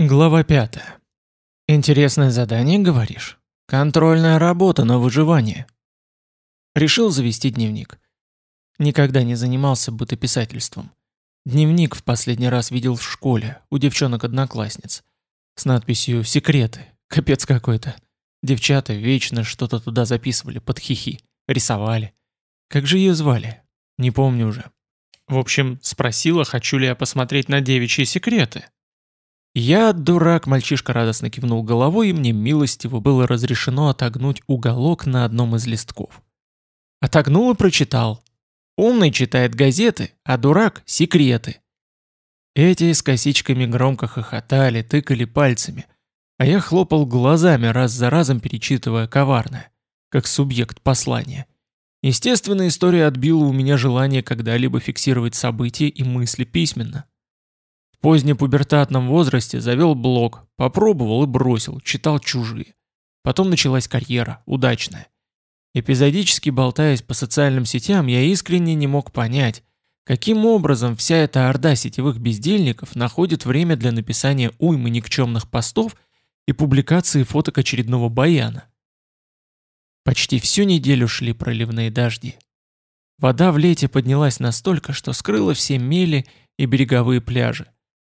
Глава 5. Интересное задание, говоришь? Контрольная работа на выживание. Решил завести дневник. Никогда не занимался бытописательством. Дневник в последний раз видел в школе, у девчонок-одноклассниц. С надписью «Секреты». Капец какой-то. Девчата вечно что-то туда записывали под хихи. Рисовали. Как же ее звали? Не помню уже. В общем, спросила, хочу ли я посмотреть на девичьи секреты. Я, дурак, мальчишка радостно кивнул головой, и мне милостиво было разрешено отогнуть уголок на одном из листков. Отогнул и прочитал. Умный читает газеты, а дурак — секреты. Эти с косичками громко хохотали, тыкали пальцами, а я хлопал глазами, раз за разом перечитывая коварное, как субъект послания. Естественно, история отбила у меня желание когда-либо фиксировать события и мысли письменно. В позднепубертатном возрасте завел блог, попробовал и бросил, читал чужие. Потом началась карьера, удачная. Эпизодически болтаясь по социальным сетям, я искренне не мог понять, каким образом вся эта орда сетевых бездельников находит время для написания уймы никчемных постов и публикации фоток очередного баяна. Почти всю неделю шли проливные дожди. Вода в лете поднялась настолько, что скрыла все мели и береговые пляжи.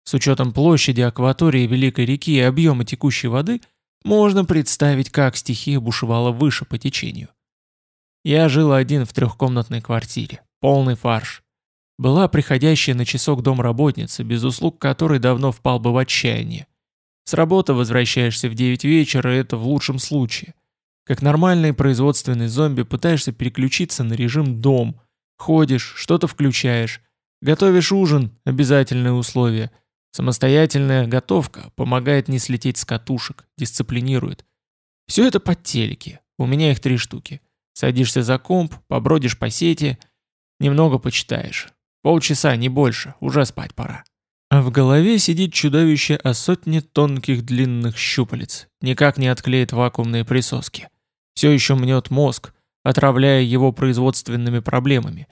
С учетом площади акватории Великой реки и объема текущей воды, можно представить, как стихия бушевала выше по течению. Я жил один в трехкомнатной квартире, полный фарш. Была приходящая на часок домработница, без услуг которой давно впал бы в отчаяние. С работы возвращаешься в 9 вечера, это в лучшем случае. Как нормальный производственный зомби пытаешься переключиться на режим «дом». Ходишь, что-то включаешь. Готовишь ужин – обязательное условие – Самостоятельная готовка помогает не слететь с катушек, дисциплинирует. Все это под телеки, у меня их три штуки. Садишься за комп, побродишь по сети, немного почитаешь. Полчаса, не больше, уже спать пора. А в голове сидит чудовище о сотне тонких длинных щупалец, никак не отклеит вакуумные присоски. Все еще мнет мозг, отравляя его производственными проблемами.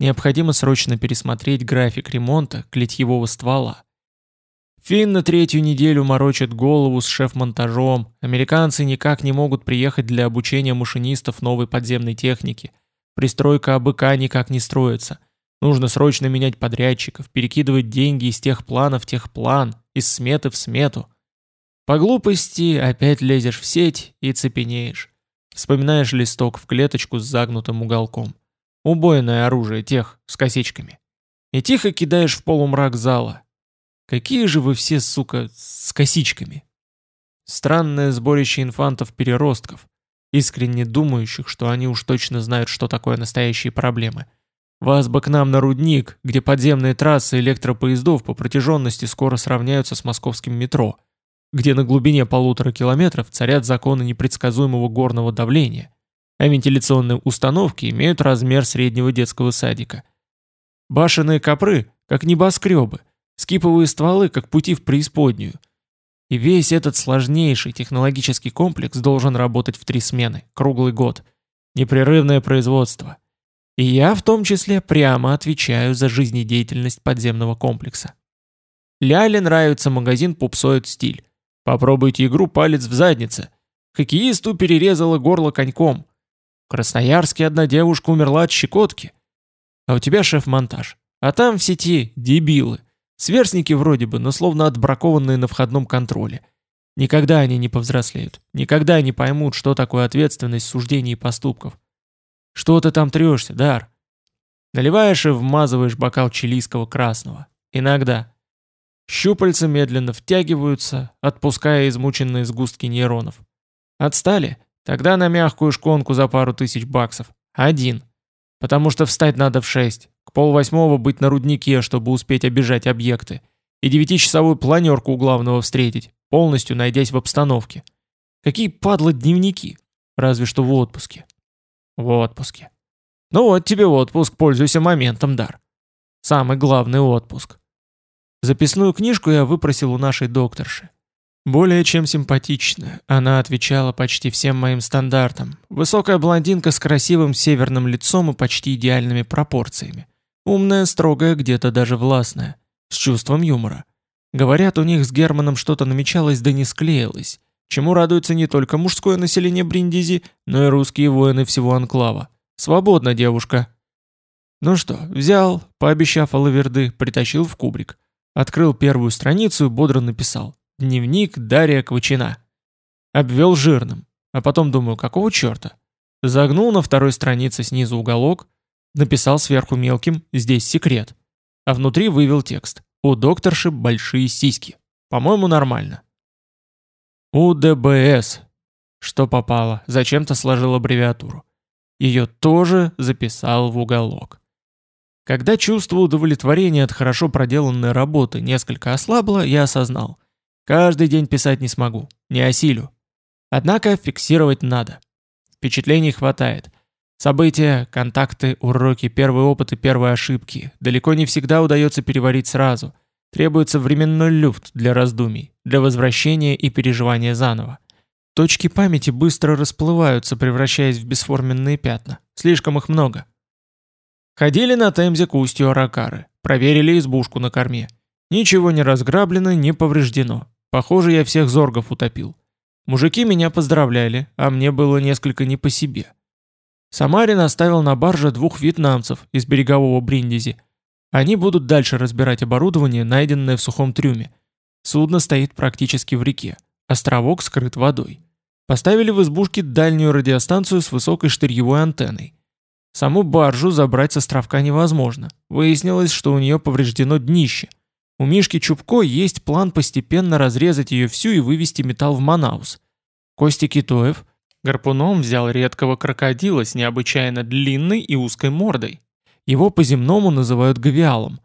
Необходимо срочно пересмотреть график ремонта клетьевого ствола. Финн на третью неделю морочит голову с шеф-монтажом, американцы никак не могут приехать для обучения машинистов новой подземной техники. Пристройка АБК никак не строится. Нужно срочно менять подрядчиков, перекидывать деньги из тех планов в техплан, из сметы в смету. По глупости опять лезешь в сеть и цепенеешь. Вспоминаешь листок в клеточку с загнутым уголком. Убойное оружие тех, с косичками. И тихо кидаешь в полумрак зала, Какие же вы все, сука, с косичками. Странное сборище инфантов-переростков, искренне думающих, что они уж точно знают, что такое настоящие проблемы. Вас бы к нам на рудник, где подземные трассы электропоездов по протяженности скоро сравняются с московским метро, где на глубине полутора километров царят законы непредсказуемого горного давления, а вентиляционные установки имеют размер среднего детского садика. Башенные копры, как небоскребы – Скиповые стволы, как пути в преисподнюю. И весь этот сложнейший технологический комплекс должен работать в три смены, круглый год. Непрерывное производство. И я в том числе прямо отвечаю за жизнедеятельность подземного комплекса. Ляле нравится магазин «Пупсоид стиль». Попробуйте игру «Палец в заднице». Хоккеисту перерезала горло коньком. В Красноярске одна девушка умерла от щекотки. А у тебя шеф-монтаж. А там в сети дебилы. Сверстники вроде бы, но словно отбракованные на входном контроле. Никогда они не повзрослеют. Никогда не поймут, что такое ответственность суждений и поступков. Что ты там трешься, Дар? Наливаешь и вмазываешь бокал чилийского красного. Иногда. Щупальца медленно втягиваются, отпуская измученные сгустки нейронов. Отстали? Тогда на мягкую шконку за пару тысяч баксов. Один. Потому что встать надо в шесть. К полвосьмого быть на руднике, чтобы успеть обижать объекты. И девятичасовую планерку у главного встретить, полностью найдясь в обстановке. Какие падлы дневники. Разве что в отпуске. В отпуске. Ну вот тебе отпуск, пользуйся моментом, Дар. Самый главный отпуск. Записную книжку я выпросил у нашей докторши. Более чем симпатичная, она отвечала почти всем моим стандартам. Высокая блондинка с красивым северным лицом и почти идеальными пропорциями. Умная, строгая, где-то даже властная. С чувством юмора. Говорят, у них с Германом что-то намечалось да не склеилось, чему радуется не только мужское население Бриндизи, но и русские воины всего анклава. Свободна девушка. Ну что, взял, пообещав Алаверды, притащил в кубрик. Открыл первую страницу и бодро написал «Дневник Дария Квачина». Обвел жирным, а потом думаю, какого черта? Загнул на второй странице снизу уголок, написал сверху мелким «Здесь секрет», а внутри вывел текст «У докторши большие сиськи». По-моему, нормально. УДБС. Что попало, зачем-то сложил аббревиатуру. Ее тоже записал в уголок. Когда чувство удовлетворения от хорошо проделанной работы несколько ослабло, я осознал. Каждый день писать не смогу, не осилю. Однако фиксировать надо. Впечатлений хватает. События, контакты, уроки, первые опыты, первые ошибки. Далеко не всегда удается переварить сразу. Требуется временной люфт для раздумий, для возвращения и переживания заново. Точки памяти быстро расплываются, превращаясь в бесформенные пятна. Слишком их много. Ходили на Темзе к устью Аракары, проверили избушку на корме. Ничего не разграблено, не повреждено. Похоже, я всех зоргов утопил. Мужики меня поздравляли, а мне было несколько не по себе. Самарин оставил на барже двух вьетнамцев из берегового Бриндизи. Они будут дальше разбирать оборудование, найденное в сухом трюме. Судно стоит практически в реке. Островок скрыт водой. Поставили в избушке дальнюю радиостанцию с высокой штырьевой антенной. Саму баржу забрать с островка невозможно. Выяснилось, что у нее повреждено днище. У Мишки Чубко есть план постепенно разрезать ее всю и вывести металл в Манаус. Кости Китоев гарпуном взял редкого крокодила с необычайно длинной и узкой мордой. Его по-земному называют гавиалом.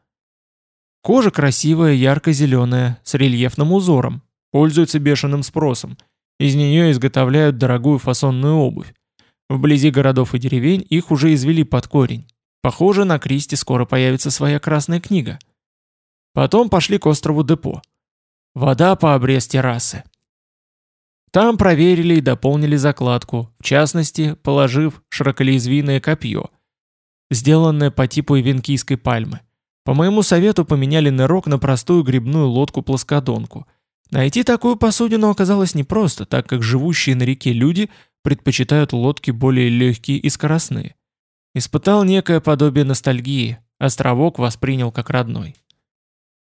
Кожа красивая, ярко-зеленая, с рельефным узором, пользуется бешеным спросом. Из нее изготовляют дорогую фасонную обувь. Вблизи городов и деревень их уже извели под корень. Похоже, на Кристи скоро появится своя красная книга. Потом пошли к острову Депо. Вода по обрез террасы. Там проверили и дополнили закладку, в частности, положив широколезвийное копье, сделанное по типу ивенкийской пальмы. По моему совету поменяли нырок на простую грибную лодку-плоскодонку. Найти такую посудину оказалось непросто, так как живущие на реке люди – предпочитают лодки более легкие и скоростные. Испытал некое подобие ностальгии, островок воспринял как родной.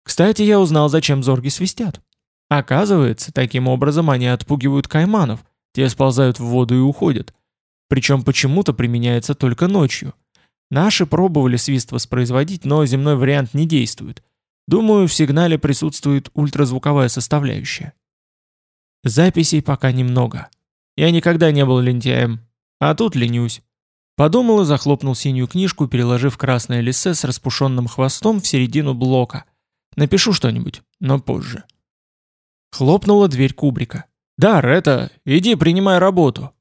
Кстати, я узнал, зачем зорги свистят. Оказывается, таким образом они отпугивают кайманов, те сползают в воду и уходят. Причем почему-то применяется только ночью. Наши пробовали свист воспроизводить, но земной вариант не действует. Думаю, в сигнале присутствует ультразвуковая составляющая. Записей пока немного. Я никогда не был лентяем, а тут ленюсь. Подумал и захлопнул синюю книжку, переложив красное лиссе с распушенным хвостом в середину блока. Напишу что-нибудь, но позже. Хлопнула дверь кубрика. «Дар, это, иди принимай работу!»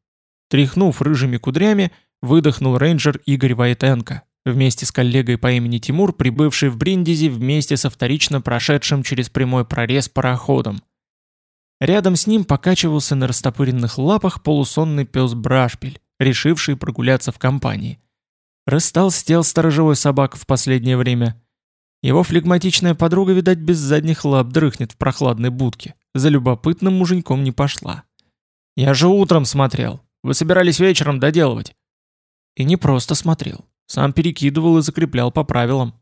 Тряхнув рыжими кудрями, выдохнул рейнджер Игорь Войтенко, вместе с коллегой по имени Тимур, прибывший в Бриндизи вместе со вторично прошедшим через прямой прорез пароходом. Рядом с ним покачивался на растопыренных лапах полусонный пес Брашпиль, решивший прогуляться в компании. Растолстел сторожевой собак в последнее время. Его флегматичная подруга, видать, без задних лап дрыхнет в прохладной будке. За любопытным муженьком не пошла. «Я же утром смотрел. Вы собирались вечером доделывать». И не просто смотрел. Сам перекидывал и закреплял по правилам.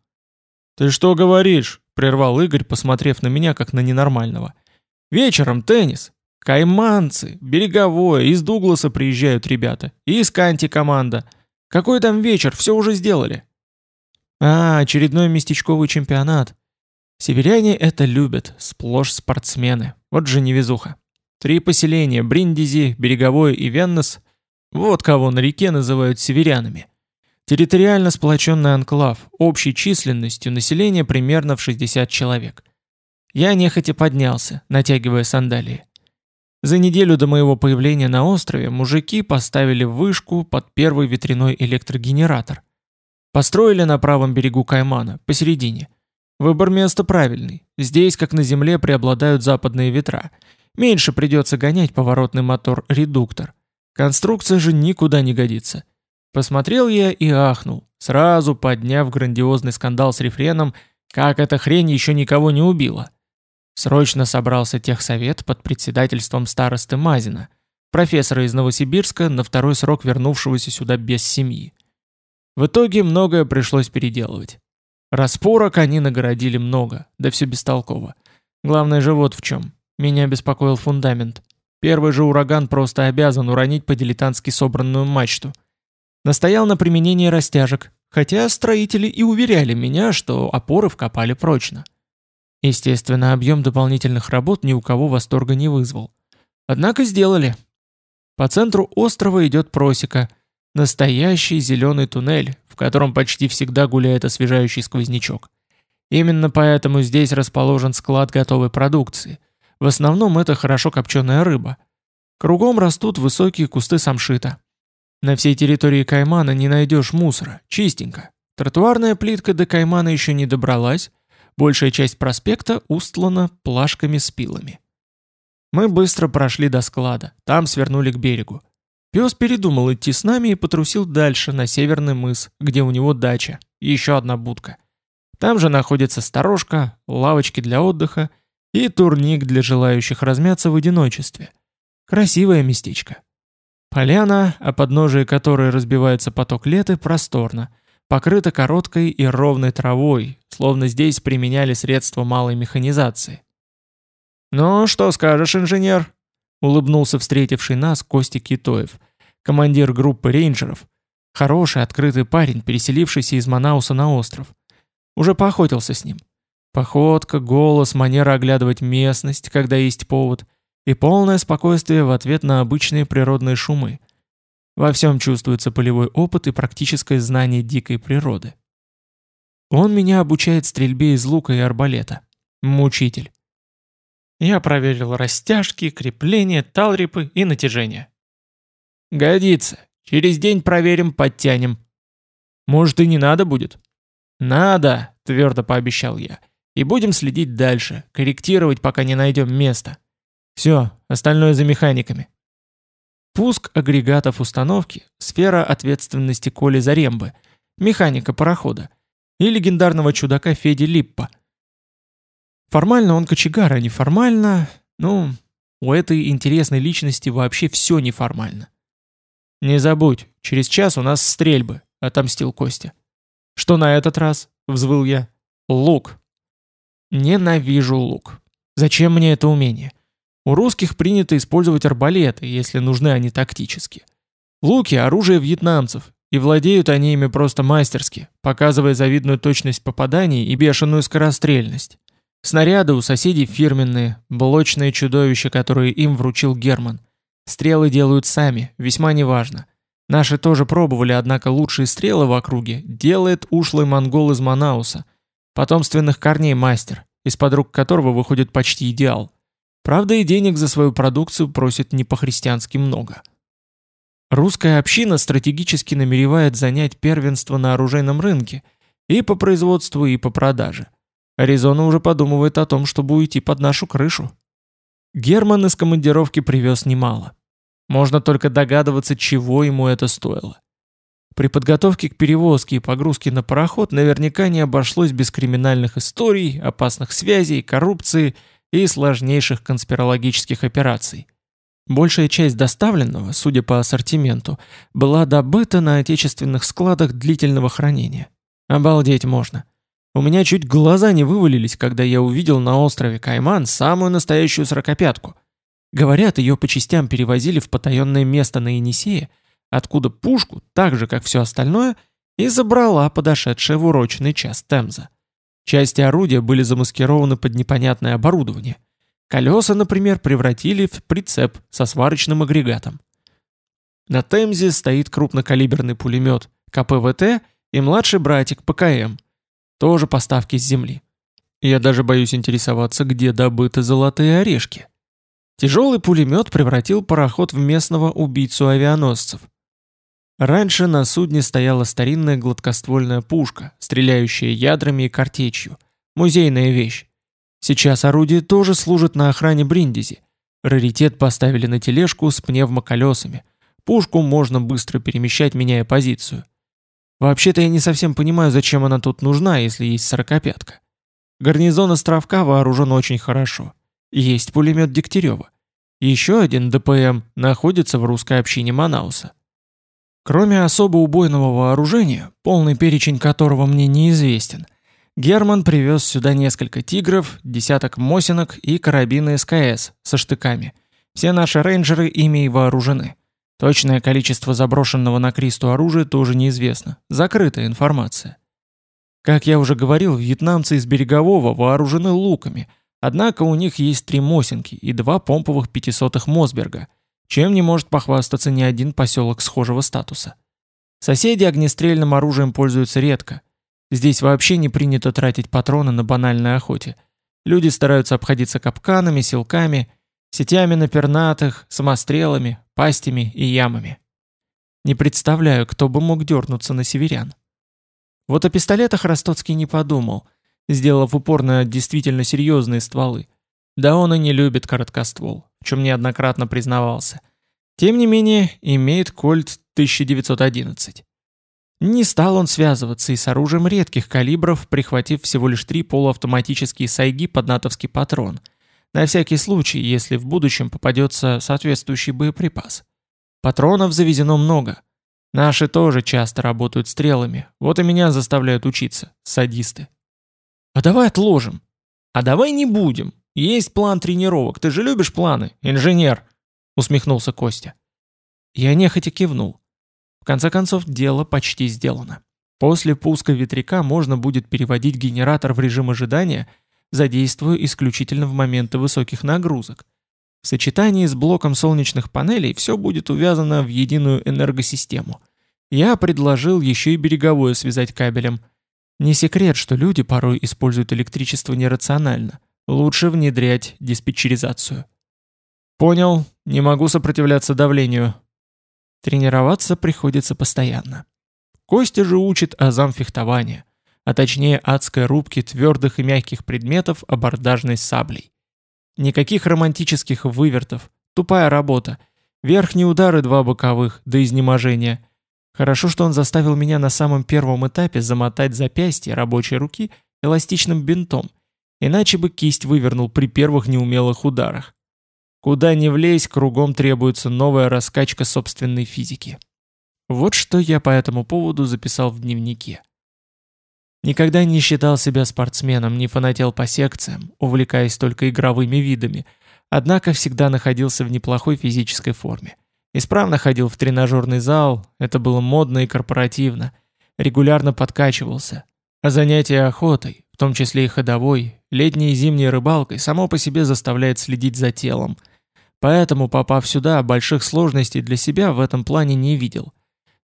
«Ты что говоришь?» — прервал Игорь, посмотрев на меня, как на ненормального. Вечером теннис. Кайманцы, береговое, из Дугласа приезжают ребята. И из Канти команда. Какой там вечер, все уже сделали. А, очередной местечковый чемпионат. Северяне это любят, сплошь спортсмены. Вот же невезуха. Три поселения, Бриндизи, Береговое и Веннес. Вот кого на реке называют северянами. Территориально сплоченный анклав, общей численностью населения примерно в 60 человек. Я нехотя поднялся, натягивая сандалии. За неделю до моего появления на острове мужики поставили вышку под первый ветряной электрогенератор. Построили на правом берегу Каймана, посередине. Выбор места правильный. Здесь, как на земле, преобладают западные ветра. Меньше придется гонять поворотный мотор-редуктор. Конструкция же никуда не годится. Посмотрел я и ахнул, сразу подняв грандиозный скандал с рефреном «Как эта хрень еще никого не убила?» Срочно собрался техсовет под председательством старосты Мазина, профессора из Новосибирска, на второй срок вернувшегося сюда без семьи. В итоге многое пришлось переделывать. Распорок они нагородили много, да все бестолково. Главное же вот в чем. Меня беспокоил фундамент. Первый же ураган просто обязан уронить по-дилетантски собранную мачту. Настоял на применении растяжек, хотя строители и уверяли меня, что опоры вкопали прочно. Естественно, объем дополнительных работ ни у кого восторга не вызвал. Однако сделали. По центру острова идет просека, настоящий зеленый туннель, в котором почти всегда гуляет освежающий сквознячок. Именно поэтому здесь расположен склад готовой продукции – в основном это хорошо копченая рыба. Кругом растут высокие кусты самшита. На всей территории Каймана не найдешь мусора, чистенько. Тротуарная плитка до Каймана еще не добралась, большая часть проспекта устлана плашками с пилами. Мы быстро прошли до склада, там свернули к берегу. Пес передумал идти с нами и потрусил дальше, на северный мыс, где у него дача, еще одна будка. Там же находится сторожка, лавочки для отдыха и турник для желающих размяться в одиночестве. Красивое местечко. Поляна, о подножии которой разбивается поток леты, просторна, покрыта короткой и ровной травой, словно здесь применяли средства малой механизации. «Ну, что скажешь, инженер?» — улыбнулся встретивший нас Костя Китоев, командир группы рейнджеров, хороший открытый парень, переселившийся из Манауса на остров. Уже поохотился с ним. Походка, голос, манера оглядывать местность, когда есть повод, и полное спокойствие в ответ на обычные природные шумы. Во всем чувствуется полевой опыт и практическое знание дикой природы. Он меня обучает стрельбе из лука и арбалета. Мучитель. Я проверил растяжки, крепления, талрипы и натяжение. Годится. Через день проверим, подтянем. Может и не надо будет? Надо, твердо пообещал я. И будем следить дальше, корректировать, пока не найдем место. Все, остальное за механиками. Пуск агрегатов установки – сфера ответственности Коли Зарембы, механика парохода, и легендарного чудака Феди Липпа. Формально он кочегар, а неформально... Ну, у этой интересной личности вообще все неформально. «Не забудь, через час у нас стрельбы», — отомстил Костя. «Что на этот раз?» — взвыл я. «Лук», Ненавижу лук. Зачем мне это умение? У русских принято использовать арбалеты, если нужны они тактически. Луки – оружие вьетнамцев, и владеют они ими просто мастерски, показывая завидную точность попаданий и бешеную скорострельность. Снаряды у соседей фирменные, блочные чудовища, которые им вручил Герман. Стрелы делают сами, весьма неважно. Наши тоже пробовали, однако лучшие стрелы в округе делает ушлый монгол из Манауса – Потомственных корней мастер, из-под рук которого выходит почти идеал. Правда и денег за свою продукцию просит не по-христиански много. Русская община стратегически намеревает занять первенство на оружейном рынке и по производству, и по продаже. Аризона уже подумывает о том, чтобы уйти под нашу крышу. Герман из командировки привез немало. Можно только догадываться, чего ему это стоило. При подготовке к перевозке и погрузке на пароход наверняка не обошлось без криминальных историй, опасных связей, коррупции и сложнейших конспирологических операций. Большая часть доставленного, судя по ассортименту, была добыта на отечественных складах длительного хранения. Обалдеть можно. У меня чуть глаза не вывалились, когда я увидел на острове Кайман самую настоящую сорокопятку. Говорят, ее по частям перевозили в потаенное место на Енисее, откуда пушку, так же как все остальное, и забрала подошедшая в урочный час Темза. Части орудия были замаскированы под непонятное оборудование. Колеса, например, превратили в прицеп со сварочным агрегатом. На Темзе стоит крупнокалиберный пулемет КПВТ и младший братик ПКМ, тоже поставки с земли. Я даже боюсь интересоваться, где добыты золотые орешки. Тяжелый пулемет превратил пароход в местного убийцу авианосцев. Раньше на судне стояла старинная гладкоствольная пушка, стреляющая ядрами и картечью. Музейная вещь. Сейчас орудие тоже служит на охране Бриндизи. Раритет поставили на тележку с пневмоколесами. Пушку можно быстро перемещать, меняя позицию. Вообще-то я не совсем понимаю, зачем она тут нужна, если есть сорокопятка. Гарнизон островка вооружен очень хорошо. Есть пулемет Дегтярева. Еще один ДПМ находится в русской общине Манауса. Кроме особо убойного вооружения, полный перечень которого мне неизвестен, Герман привез сюда несколько тигров, десяток мосинок и карабины СКС со штыками. Все наши рейнджеры ими и вооружены. Точное количество заброшенного на Кристу оружия тоже неизвестно. Закрытая информация. Как я уже говорил, вьетнамцы из Берегового вооружены луками, однако у них есть три Мосинки и два помповых пятисотых Мосберга, чем не может похвастаться ни один поселок схожего статуса. Соседи огнестрельным оружием пользуются редко. Здесь вообще не принято тратить патроны на банальной охоте. Люди стараются обходиться капканами, силками, сетями на пернатых, самострелами, пастями и ямами. Не представляю, кто бы мог дернуться на северян. Вот о пистолетах Ростоцкий не подумал, сделав упор на действительно серьезные стволы. Да он и не любит короткоствол, в чем неоднократно признавался. Тем не менее, имеет кольт 1911. Не стал он связываться и с оружием редких калибров, прихватив всего лишь три полуавтоматические сайги под натовский патрон. На всякий случай, если в будущем попадется соответствующий боеприпас. Патронов завезено много. Наши тоже часто работают стрелами, вот и меня заставляют учиться, садисты. А давай отложим. А давай не будем. Есть план тренировок, ты же любишь планы, инженер, усмехнулся Костя. Я нехотя кивнул. В конце концов, дело почти сделано. После пуска ветряка можно будет переводить генератор в режим ожидания, задействуя исключительно в моменты высоких нагрузок. В сочетании с блоком солнечных панелей все будет увязано в единую энергосистему. Я предложил еще и береговое связать кабелем. Не секрет, что люди порой используют электричество нерационально. Лучше внедрять диспетчеризацию. Понял, не могу сопротивляться давлению. Тренироваться приходится постоянно. Костя же учит азам фехтования, а точнее адской рубки твердых и мягких предметов абордажной саблей. Никаких романтических вывертов, тупая работа. Верхние удары два боковых, до изнеможения. Хорошо, что он заставил меня на самом первом этапе замотать запястье рабочей руки эластичным бинтом, иначе бы кисть вывернул при первых неумелых ударах. Куда ни влезь, кругом требуется новая раскачка собственной физики. Вот что я по этому поводу записал в дневнике. Никогда не считал себя спортсменом, не фанател по секциям, увлекаясь только игровыми видами, однако всегда находился в неплохой физической форме. Исправно ходил в тренажерный зал, это было модно и корпоративно, регулярно подкачивался. А занятие охотой, в том числе и ходовой, летней и зимней рыбалкой, само по себе заставляет следить за телом. Поэтому, попав сюда, больших сложностей для себя в этом плане не видел.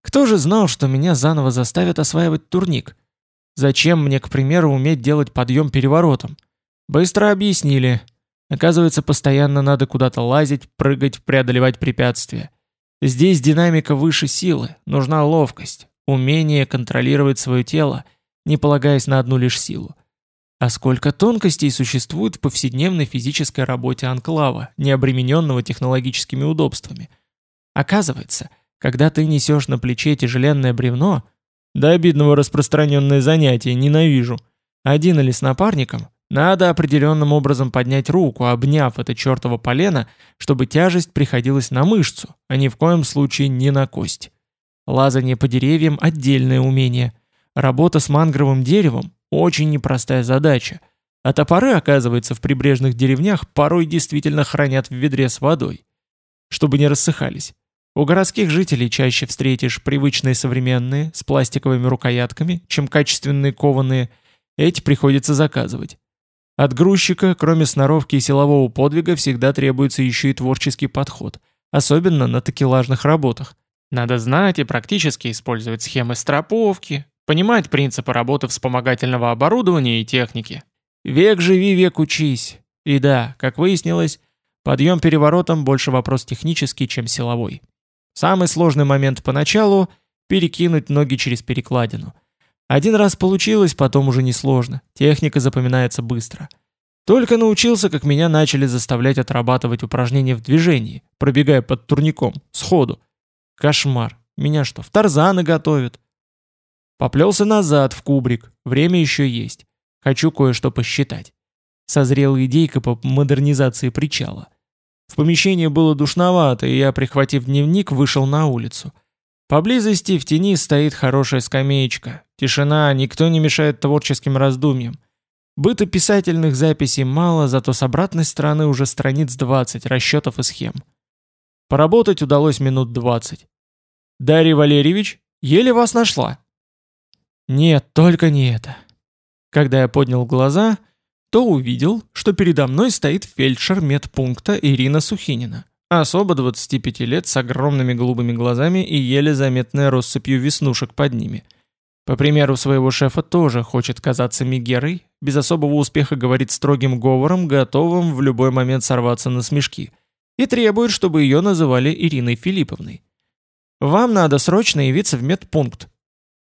Кто же знал, что меня заново заставят осваивать турник? Зачем мне, к примеру, уметь делать подъем переворотом? Быстро объяснили. Оказывается, постоянно надо куда-то лазить, прыгать, преодолевать препятствия. Здесь динамика выше силы, нужна ловкость, умение контролировать свое тело, не полагаясь на одну лишь силу. А сколько тонкостей существует в повседневной физической работе анклава, не обремененного технологическими удобствами. Оказывается, когда ты несешь на плече тяжеленное бревно, до обидного распространенное занятие, ненавижу. Один или с напарником, надо определенным образом поднять руку, обняв это чертово полено, чтобы тяжесть приходилась на мышцу, а ни в коем случае не на кость. Лазание по деревьям – отдельное умение. Работа с мангровым деревом – очень непростая задача. А топоры, оказывается, в прибрежных деревнях порой действительно хранят в ведре с водой, чтобы не рассыхались. У городских жителей чаще встретишь привычные современные, с пластиковыми рукоятками, чем качественные кованые. Эти приходится заказывать. От грузчика, кроме сноровки и силового подвига, всегда требуется еще и творческий подход, особенно на такелажных работах. Надо знать и практически использовать схемы строповки, понимать принципы работы вспомогательного оборудования и техники. Век живи, век учись. И да, как выяснилось, подъем переворотом больше вопрос технический, чем силовой. Самый сложный момент поначалу – перекинуть ноги через перекладину. Один раз получилось, потом уже несложно. Техника запоминается быстро. Только научился, как меня начали заставлять отрабатывать упражнения в движении, пробегая под турником, сходу. Кошмар. Меня что, в тарзаны готовят? Поплелся назад, в кубрик. Время еще есть. Хочу кое-что посчитать. Созрела идейка по модернизации причала. В помещении было душновато, и я, прихватив дневник, вышел на улицу. Поблизости в тени стоит хорошая скамеечка. Тишина, никто не мешает творческим раздумьям. Бытописательных записей мало, зато с обратной стороны уже страниц 20 расчетов и схем. Поработать удалось минут 20. «Дарья Валерьевич, еле вас нашла». «Нет, только не это». Когда я поднял глаза, то увидел, что передо мной стоит фельдшер медпункта Ирина Сухинина, особо 25 лет с огромными голубыми глазами и еле заметной россыпью веснушек под ними. По примеру своего шефа тоже хочет казаться Мегерой, без особого успеха говорит строгим говором, готовым в любой момент сорваться на смешки, и требует, чтобы ее называли Ириной Филипповной. «Вам надо срочно явиться в медпункт».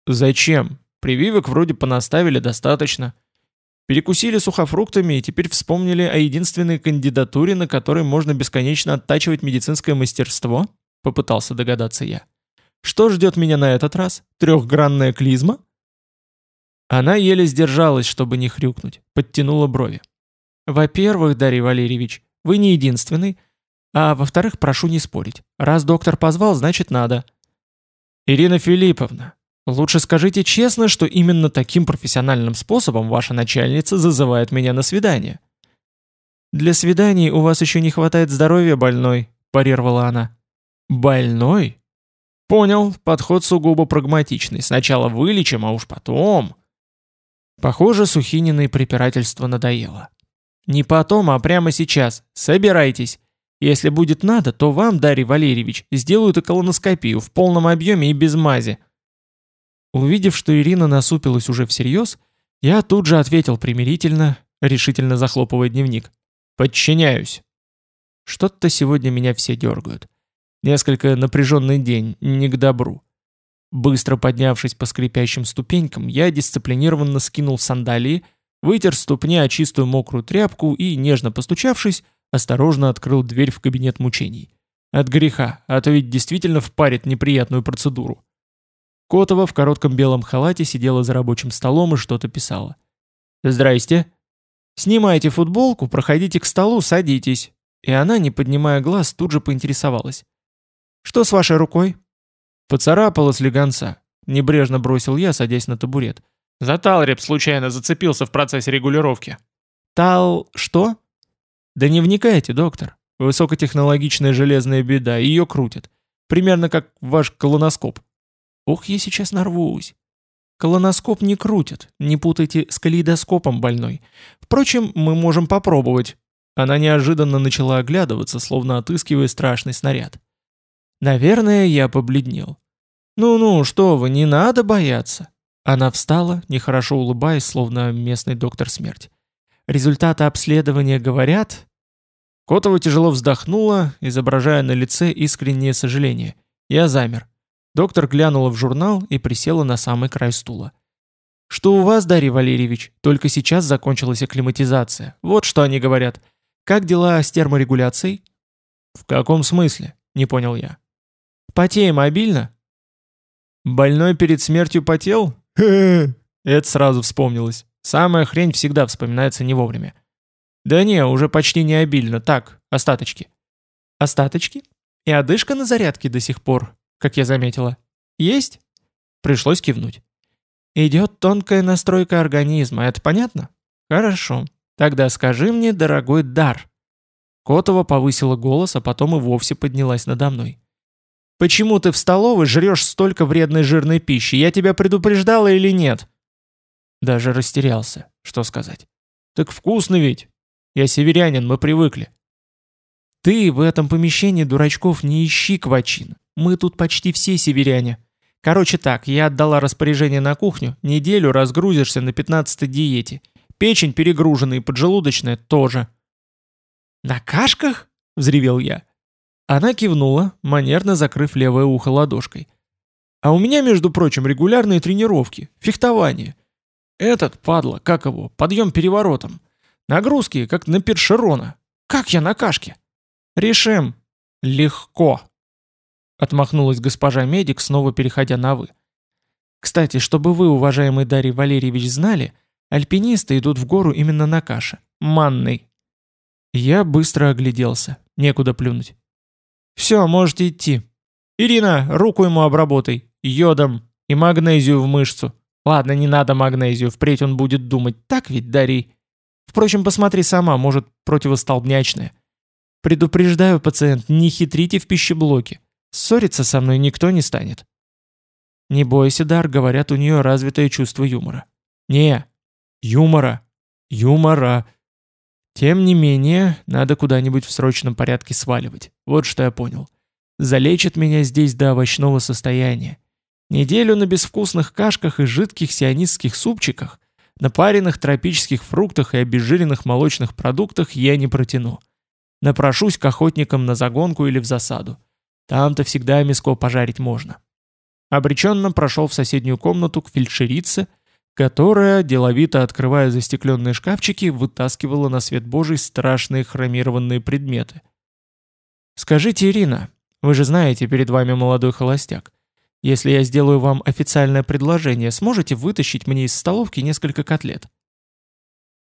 «Зачем? Прививок вроде понаставили достаточно». Перекусили сухофруктами и теперь вспомнили о единственной кандидатуре, на которой можно бесконечно оттачивать медицинское мастерство? Попытался догадаться я. Что ждет меня на этот раз? Трехгранная клизма? Она еле сдержалась, чтобы не хрюкнуть, подтянула брови. Во-первых, Дарья Валерьевич, вы не единственный, а во-вторых, прошу не спорить. Раз доктор позвал, значит надо. Ирина Филипповна, Лучше скажите честно, что именно таким профессиональным способом ваша начальница зазывает меня на свидание. Для свиданий у вас еще не хватает здоровья, больной, парировала она. Больной? Понял, подход сугубо прагматичный. Сначала вылечим, а уж потом... Похоже, Сухининой препирательство надоело. Не потом, а прямо сейчас. Собирайтесь. Если будет надо, то вам, Дарья Валерьевич, сделают и колоноскопию в полном объеме и без мази. Увидев, что Ирина насупилась уже всерьез, я тут же ответил примирительно, решительно захлопывая дневник. «Подчиняюсь». Что-то сегодня меня все дергают. Несколько напряженный день, не к добру. Быстро поднявшись по скрипящим ступенькам, я дисциплинированно скинул сандалии, вытер ступни о чистую мокрую тряпку и, нежно постучавшись, осторожно открыл дверь в кабинет мучений. От греха, а то ведь действительно впарит неприятную процедуру. Котова в коротком белом халате сидела за рабочим столом и что-то писала. «Здрасте. Снимайте футболку, проходите к столу, садитесь». И она, не поднимая глаз, тут же поинтересовалась. «Что с вашей рукой?» «Поцарапала слегонца», — небрежно бросил я, садясь на табурет. «За талреп случайно зацепился в процессе регулировки». «Тал... что?» «Да не вникайте, доктор. Высокотехнологичная железная беда, ее крутят. Примерно как ваш колоноскоп. Ох, я сейчас нарвусь. Колоноскоп не крутят, не путайте с калейдоскопом больной. Впрочем, мы можем попробовать. Она неожиданно начала оглядываться, словно отыскивая страшный снаряд. Наверное, я побледнел. «Ну-ну, что вы, не надо бояться». Она встала, нехорошо улыбаясь, словно местный доктор смерть. «Результаты обследования говорят...» Котова тяжело вздохнула, изображая на лице искреннее сожаление. Я замер. Доктор глянула в журнал и присела на самый край стула. «Что у вас, Дарья Валерьевич? Только сейчас закончилась акклиматизация. Вот что они говорят. Как дела с терморегуляцией?» «В каком смысле?» – не понял я. «Потеем обильно?» «Больной перед смертью потел?» Это сразу вспомнилось. Самая хрень всегда вспоминается не вовремя. «Да не, уже почти не обильно. Так, остаточки». «Остаточки? И одышка на зарядке до сих пор?» Как я заметила. Есть? Пришлось кивнуть. Идет тонкая настройка организма, это понятно? Хорошо. Тогда скажи мне, дорогой дар. Котова повысила голос, а потом и вовсе поднялась надо мной. «Почему ты в столовой жрешь столько вредной жирной пищи? Я тебя предупреждала или нет?» Даже растерялся. Что сказать? «Так вкусно ведь! Я северянин, мы привыкли». «Ты в этом помещении дурачков не ищи, Квачин. Мы тут почти все северяне. Короче так, я отдала распоряжение на кухню, неделю разгрузишься на 15 диете. Печень перегружена и поджелудочная тоже. «На кашках?» — взревел я. Она кивнула, манерно закрыв левое ухо ладошкой. «А у меня, между прочим, регулярные тренировки, фехтование. Этот, падла, как его, подъем переворотом. Нагрузки, как на першерона. Как я на кашке?» «Решим. Легко». Отмахнулась госпожа медик, снова переходя на «вы». «Кстати, чтобы вы, уважаемый Дарий Валерьевич, знали, Альпинисты идут в гору именно на каше. Манной. Я быстро огляделся. Некуда плюнуть. «Все, можете идти. Ирина, руку ему обработай. Йодом. И магнезию в мышцу. Ладно, не надо магнезию, впредь он будет думать. Так ведь, Дарий? Впрочем, посмотри сама, может, противостолбнячная. Предупреждаю, пациент, не хитрите в пищеблоке. Ссориться со мной никто не станет. Не бойся, Дар, говорят, у нее развитое чувство юмора. Не, юмора, юмора. Тем не менее, надо куда-нибудь в срочном порядке сваливать. Вот что я понял. Залечит меня здесь до овощного состояния. Неделю на безвкусных кашках и жидких сионистских супчиках, на пареных тропических фруктах и обезжиренных молочных продуктах я не протяну. Напрошусь к охотникам на загонку или в засаду. Там-то всегда мяско пожарить можно. Обреченно прошел в соседнюю комнату к фельдшерице, которая, деловито открывая застекленные шкафчики, вытаскивала на свет божий страшные хромированные предметы. «Скажите, Ирина, вы же знаете, перед вами молодой холостяк. Если я сделаю вам официальное предложение, сможете вытащить мне из столовки несколько котлет?»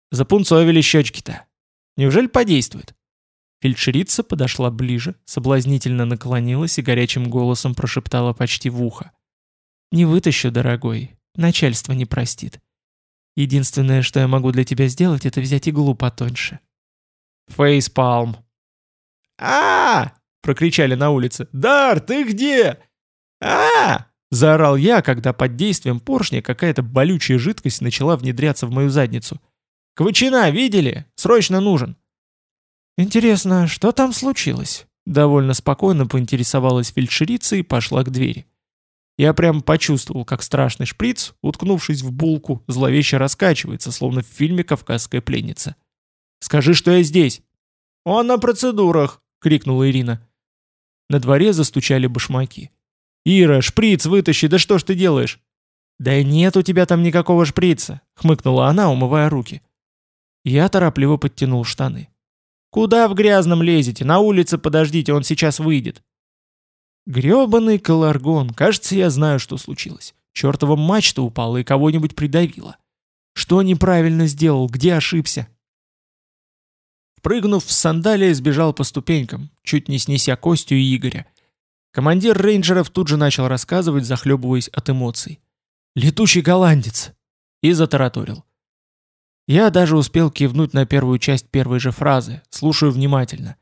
Запунцовили щечки-то. Неужели подействует? Фельдшерица подошла ближе, соблазнительно наклонилась и горячим голосом прошептала почти в ухо. «Не вытащу, дорогой, начальство не простит. Единственное, что я могу для тебя сделать, это взять иглу потоньше». «Фейспалм». а, -а, -а прокричали на улице. «Дар, ты где?» а, заорал я, когда под действием поршня какая-то болючая жидкость начала внедряться в мою задницу. «Квачина, видели? Срочно нужен!» «Интересно, что там случилось?» Довольно спокойно поинтересовалась фельдшерица и пошла к двери. Я прям почувствовал, как страшный шприц, уткнувшись в булку, зловеще раскачивается, словно в фильме «Кавказская пленница». «Скажи, что я здесь!» «Он на процедурах!» — крикнула Ирина. На дворе застучали башмаки. «Ира, шприц вытащи, да что ж ты делаешь?» «Да нет у тебя там никакого шприца», — хмыкнула она, умывая руки. Я торопливо подтянул штаны. «Куда в грязном лезете? На улице подождите, он сейчас выйдет». Грёбаный колоргон, кажется, я знаю, что случилось. Чёртова мачта упала и кого-нибудь придавила. Что неправильно сделал, где ошибся? Прыгнув в сандалии, сбежал по ступенькам, чуть не снеся Костю и Игоря. Командир рейнджеров тут же начал рассказывать, захлебываясь от эмоций. «Летучий голландец!» И затараторил. Я даже успел кивнуть на первую часть первой же фразы, слушаю внимательно.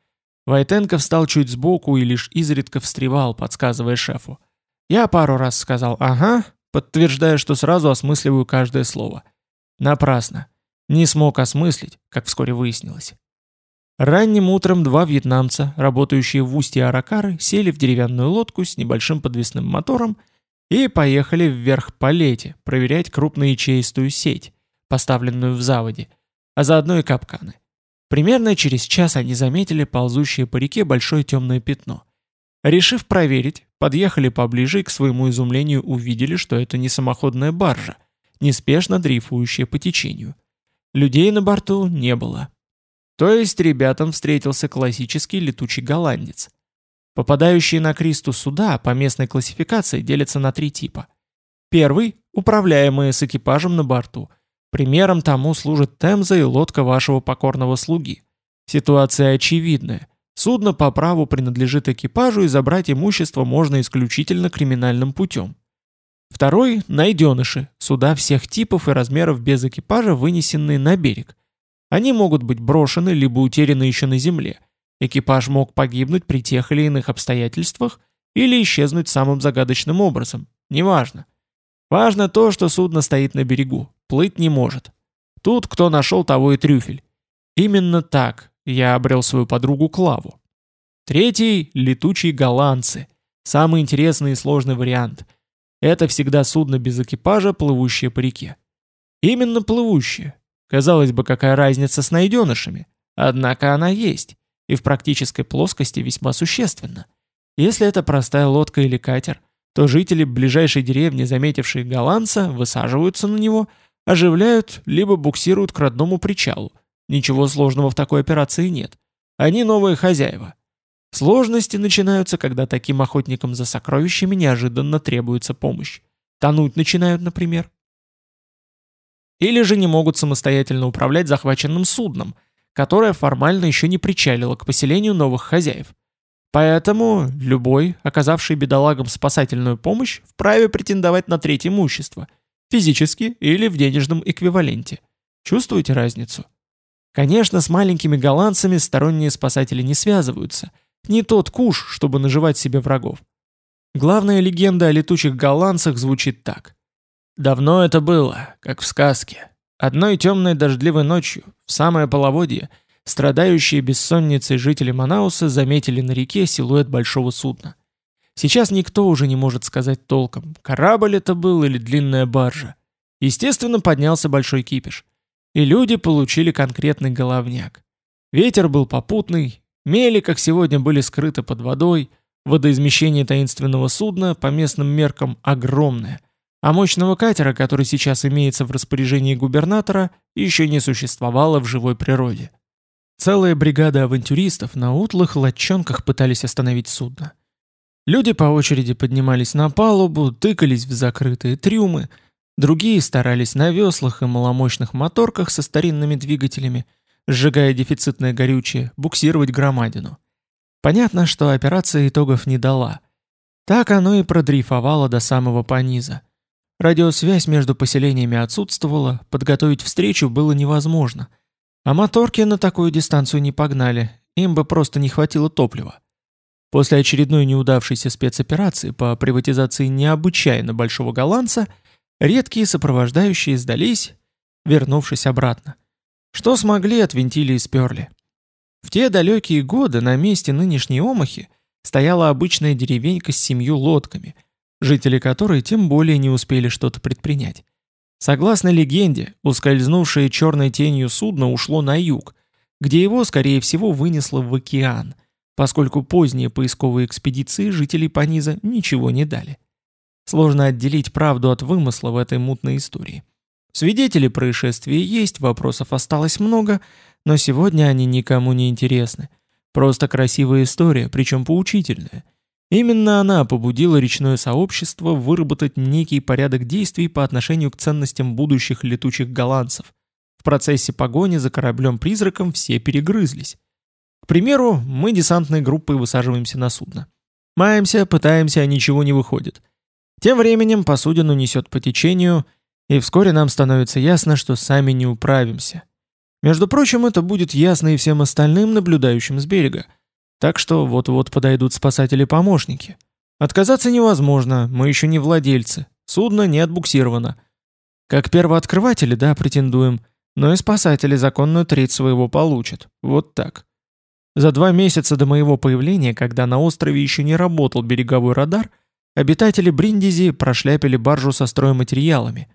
Войтенко встал чуть сбоку и лишь изредка встревал, подсказывая шефу. Я пару раз сказал «ага», подтверждая, что сразу осмысливаю каждое слово. Напрасно. Не смог осмыслить, как вскоре выяснилось. Ранним утром два вьетнамца, работающие в устье Аракары, сели в деревянную лодку с небольшим подвесным мотором и поехали вверх по лете проверять крупноячеистую сеть, поставленную в заводе, а заодно и капканы. Примерно через час они заметили ползущее по реке большое темное пятно. Решив проверить, подъехали поближе и к своему изумлению увидели, что это не самоходная баржа, неспешно дрейфующая по течению. Людей на борту не было. То есть ребятам встретился классический летучий голландец. Попадающие на Кристу суда по местной классификации делятся на три типа. Первый – управляемые с экипажем на борту – Примером тому служит Темза и лодка вашего покорного слуги. Ситуация очевидная. Судно по праву принадлежит экипажу и забрать имущество можно исключительно криминальным путем. Второй – найденыши, суда всех типов и размеров без экипажа, вынесенные на берег. Они могут быть брошены либо утеряны еще на земле. Экипаж мог погибнуть при тех или иных обстоятельствах или исчезнуть самым загадочным образом, неважно. Важно то, что судно стоит на берегу, плыть не может. Тут кто нашел, того и трюфель. Именно так я обрел свою подругу Клаву. Третий — летучие голландцы. Самый интересный и сложный вариант. Это всегда судно без экипажа, плывущее по реке. Именно плывущее. Казалось бы, какая разница с найденышами. Однако она есть, и в практической плоскости весьма существенна. Если это простая лодка или катер, то жители ближайшей деревни, заметившие голландца, высаживаются на него, оживляют, либо буксируют к родному причалу. Ничего сложного в такой операции нет. Они новые хозяева. Сложности начинаются, когда таким охотникам за сокровищами неожиданно требуется помощь. Тонуть начинают, например. или же не могут самостоятельно управлять захваченным судном, которое формально еще не причалило к поселению новых хозяев. Поэтому любой, оказавший бедолагам спасательную помощь, вправе претендовать на третье имущество, физически или в денежном эквиваленте. Чувствуете разницу? Конечно, с маленькими голландцами сторонние спасатели не связываются. Не тот куш, чтобы наживать себе врагов. Главная легенда о летучих голландцах звучит так. Давно это было, как в сказке. Одной темной дождливой ночью, в самое половодье, страдающие бессонницей жители Манауса заметили на реке силуэт большого судна. Сейчас никто уже не может сказать толком, корабль это был или длинная баржа. Естественно, поднялся большой кипиш. И люди получили конкретный головняк. Ветер был попутный, мели, как сегодня, были скрыты под водой, водоизмещение таинственного судна по местным меркам огромное, а мощного катера, который сейчас имеется в распоряжении губернатора, еще не существовало в живой природе. Целая бригада авантюристов на утлых лодчонках пытались остановить судно. Люди по очереди поднимались на палубу, тыкались в закрытые трюмы, другие старались на веслах и маломощных моторках со старинными двигателями, сжигая дефицитное горючее, буксировать громадину. Понятно, что операция итогов не дала. Так оно и продрейфовало до самого пониза. Радиосвязь между поселениями отсутствовала, подготовить встречу было невозможно – а моторки на такую дистанцию не погнали, им бы просто не хватило топлива. После очередной неудавшейся спецоперации по приватизации необычайно большого голландца, редкие сопровождающие сдались, вернувшись обратно. Что смогли, отвинтили и сперли. В те далекие годы на месте нынешней Омахи стояла обычная деревенька с семью лодками, жители которой тем более не успели что-то предпринять. Согласно легенде, ускользнувшее черной тенью судно ушло на юг, где его, скорее всего, вынесло в океан, поскольку поздние поисковые экспедиции жителей Паниза ничего не дали. Сложно отделить правду от вымысла в этой мутной истории. Свидетели происшествия есть, вопросов осталось много, но сегодня они никому не интересны. Просто красивая история, причем поучительная – Именно она побудила речное сообщество выработать некий порядок действий по отношению к ценностям будущих летучих голландцев. В процессе погони за кораблем-призраком все перегрызлись. К примеру, мы десантной группой высаживаемся на судно. Маемся, пытаемся, а ничего не выходит. Тем временем посудину несет по течению, и вскоре нам становится ясно, что сами не управимся. Между прочим, это будет ясно и всем остальным, наблюдающим с берега – так что вот-вот подойдут спасатели-помощники. Отказаться невозможно, мы еще не владельцы. Судно не отбуксировано. Как первооткрыватели, да, претендуем, но и спасатели законную треть своего получат. Вот так. За два месяца до моего появления, когда на острове еще не работал береговой радар, обитатели Бриндизи прошляпили баржу со стройматериалами.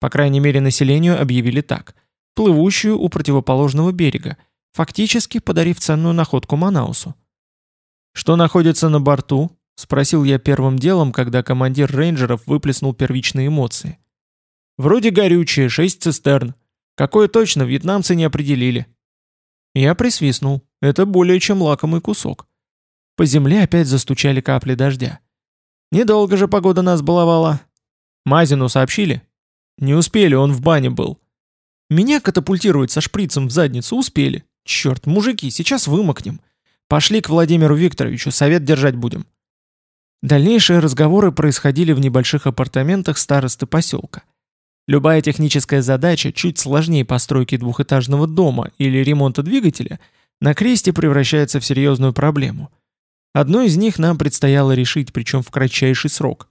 По крайней мере, населению объявили так. Плывущую у противоположного берега, фактически подарив ценную находку Манаусу. «Что находится на борту?» — спросил я первым делом, когда командир рейнджеров выплеснул первичные эмоции. «Вроде горючее, шесть цистерн. Какое точно, вьетнамцы не определили». Я присвистнул. Это более чем лакомый кусок. По земле опять застучали капли дождя. Недолго же погода нас баловала. Мазину сообщили? Не успели, он в бане был. Меня катапультировать со шприцем в задницу успели. Черт, мужики, сейчас вымокнем. Пошли к Владимиру Викторовичу, совет держать будем». Дальнейшие разговоры происходили в небольших апартаментах старосты поселка. Любая техническая задача, чуть сложнее постройки двухэтажного дома или ремонта двигателя, на кресте превращается в серьезную проблему. Одну из них нам предстояло решить, причем в кратчайший срок.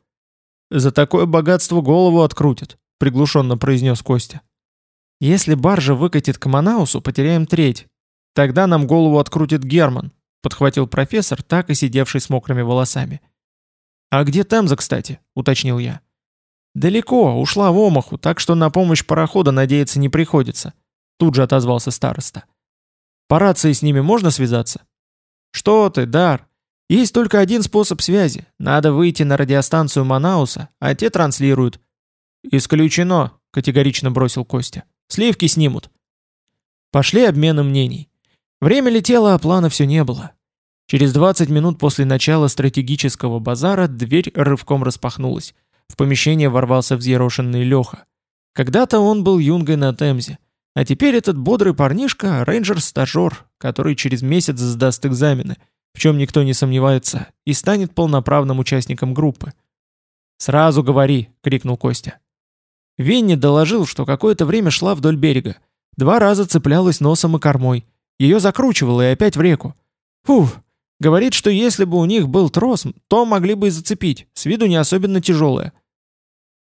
«За такое богатство голову открутят», — приглушенно произнес Костя. «Если баржа выкатит к Манаусу, потеряем треть. Тогда нам голову открутит Герман, подхватил профессор, так и сидевший с мокрыми волосами. «А где Темза, кстати?» — уточнил я. «Далеко, ушла в Омаху, так что на помощь парохода надеяться не приходится», — тут же отозвался староста. «По рации с ними можно связаться?» «Что ты, Дар? Есть только один способ связи. Надо выйти на радиостанцию Манауса, а те транслируют». «Исключено», — категорично бросил Костя. «Сливки снимут». Пошли обмены мнений. Время летело, а плана все не было. Через 20 минут после начала стратегического базара дверь рывком распахнулась. В помещение ворвался взъерошенный Леха. Когда-то он был юнгой на Темзе, а теперь этот бодрый парнишка – рейнджер-стажер, который через месяц сдаст экзамены, в чем никто не сомневается, и станет полноправным участником группы. «Сразу говори!» – крикнул Костя. Винни доложил, что какое-то время шла вдоль берега. Два раза цеплялась носом и кормой. Ее закручивало и опять в реку. Фух, говорит, что если бы у них был трос, то могли бы и зацепить, с виду не особенно тяжелое.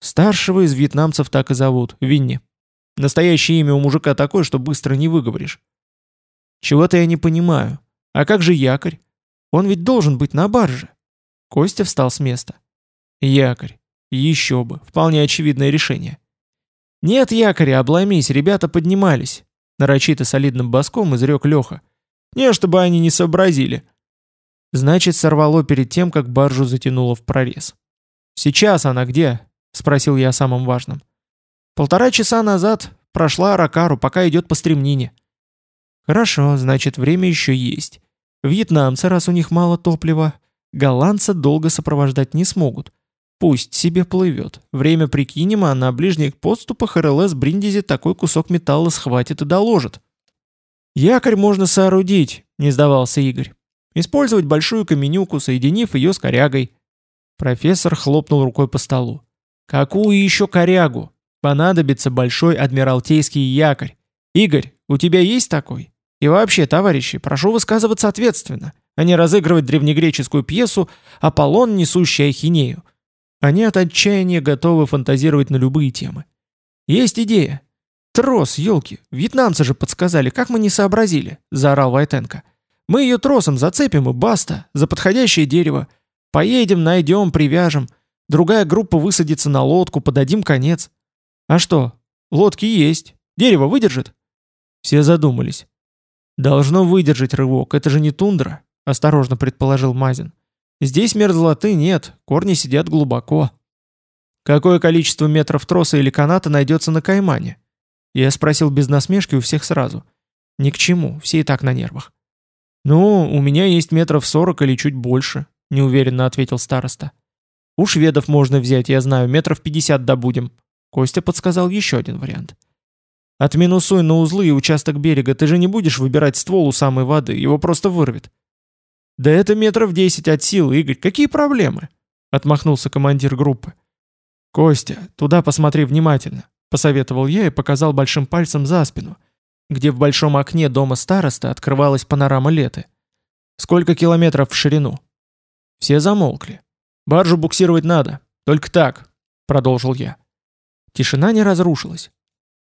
Старшего из вьетнамцев так и зовут, Винни. Настоящее имя у мужика такое, что быстро не выговоришь. Чего-то я не понимаю. А как же якорь? Он ведь должен быть на барже. Костя встал с места. Якорь. Еще бы. Вполне очевидное решение. Нет якоря, обломись, ребята поднимались. Нарочито солидным боском изрек Леха. Не, чтобы они не сообразили. Значит, сорвало перед тем, как баржу затянуло в прорез. «Сейчас она где?» — спросил я о самом важном. «Полтора часа назад прошла Аракару, пока идет по стремнине». «Хорошо, значит, время еще есть. Вьетнамцы, раз у них мало топлива, голландца долго сопровождать не смогут. Пусть себе плывет. Время прикинем, а на ближних подступах РЛС Бриндизи такой кусок металла схватит и доложит. «Якорь можно соорудить», — не сдавался Игорь. «Использовать большую каменюку, соединив ее с корягой». Профессор хлопнул рукой по столу. «Какую еще корягу? Понадобится большой адмиралтейский якорь. Игорь, у тебя есть такой? И вообще, товарищи, прошу высказываться ответственно, а не разыгрывать древнегреческую пьесу «Аполлон, несущий ахинею». Они от отчаяния готовы фантазировать на любые темы. Есть идея. Трос, елки, вьетнамцы же подсказали, как мы не сообразили, заорал Вайтенко. Мы ее тросом зацепим и баста, за подходящее дерево. Поедем, найдем, привяжем. Другая группа высадится на лодку, подадим конец. А что? Лодки есть. Дерево выдержит? Все задумались. Должно выдержать рывок, это же не тундра, осторожно предположил Мазин. Здесь мерзлоты нет, корни сидят глубоко. Какое количество метров троса или каната найдется на Каймане? Я спросил без насмешки у всех сразу. Ни к чему, все и так на нервах. «Ну, у меня есть метров сорок или чуть больше», — неуверенно ответил староста. «У шведов можно взять, я знаю, метров пятьдесят добудем». Костя подсказал еще один вариант. «Отминусуй на узлы и участок берега, ты же не будешь выбирать ствол у самой воды, его просто вырвет. «Да это метров десять от силы, Игорь, какие проблемы?» — отмахнулся командир группы. «Костя, туда посмотри внимательно», — посоветовал я и показал большим пальцем за спину, где в большом окне дома староста открывалась панорама леты. «Сколько километров в ширину?» Все замолкли. «Баржу буксировать надо. Только так», — продолжил я. Тишина не разрушилась.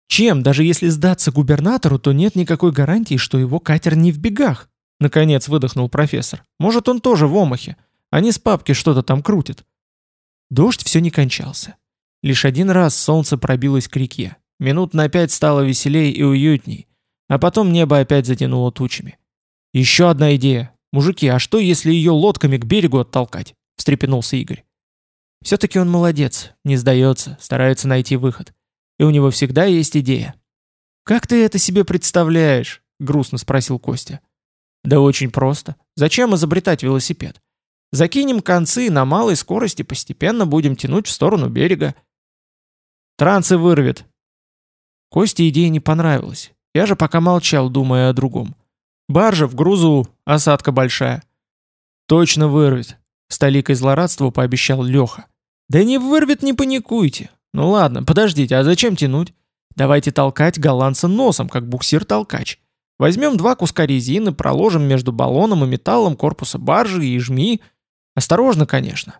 Чем, даже если сдаться губернатору, то нет никакой гарантии, что его катер не в бегах. Наконец выдохнул профессор. Может, он тоже в омахе. Они с папки что-то там крутят. Дождь все не кончался. Лишь один раз солнце пробилось к реке. Минут на пять стало веселей и уютней. А потом небо опять затянуло тучами. «Еще одна идея. Мужики, а что, если ее лодками к берегу оттолкать?» — встрепенулся Игорь. Все-таки он молодец, не сдается, старается найти выход. И у него всегда есть идея. «Как ты это себе представляешь?» — грустно спросил Костя. Да очень просто. Зачем изобретать велосипед? Закинем концы на малой скорости постепенно будем тянуть в сторону берега. Трансы вырвет. Косте идея не понравилась. Я же пока молчал, думая о другом. Баржа в грузу, осадка большая. Точно вырвет. С толикой злорадства пообещал Леха. Да не вырвет, не паникуйте. Ну ладно, подождите, а зачем тянуть? Давайте толкать голландца носом, как буксир-толкач. Возьмем два куска резины, проложим между баллоном и металлом корпуса баржи и жми. Осторожно, конечно.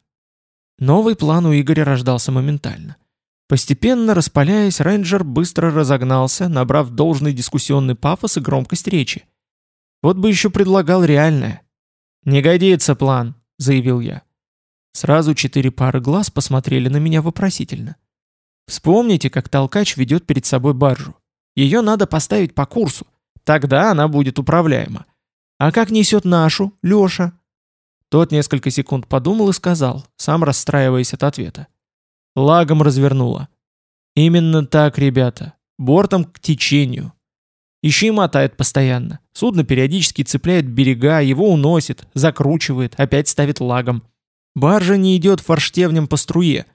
Новый план у Игоря рождался моментально. Постепенно распаляясь, рейнджер быстро разогнался, набрав должный дискуссионный пафос и громкость речи. Вот бы еще предлагал реальное. «Не годится план», — заявил я. Сразу четыре пары глаз посмотрели на меня вопросительно. Вспомните, как толкач ведет перед собой баржу. Ее надо поставить по курсу, Тогда она будет управляема. А как несет нашу, Леша? Тот несколько секунд подумал и сказал, сам расстраиваясь от ответа. Лагом развернула. Именно так, ребята. Бортом к течению. Еще и мотает постоянно. Судно периодически цепляет берега, его уносит, закручивает, опять ставит лагом. Баржа не идет форштевнем по струе.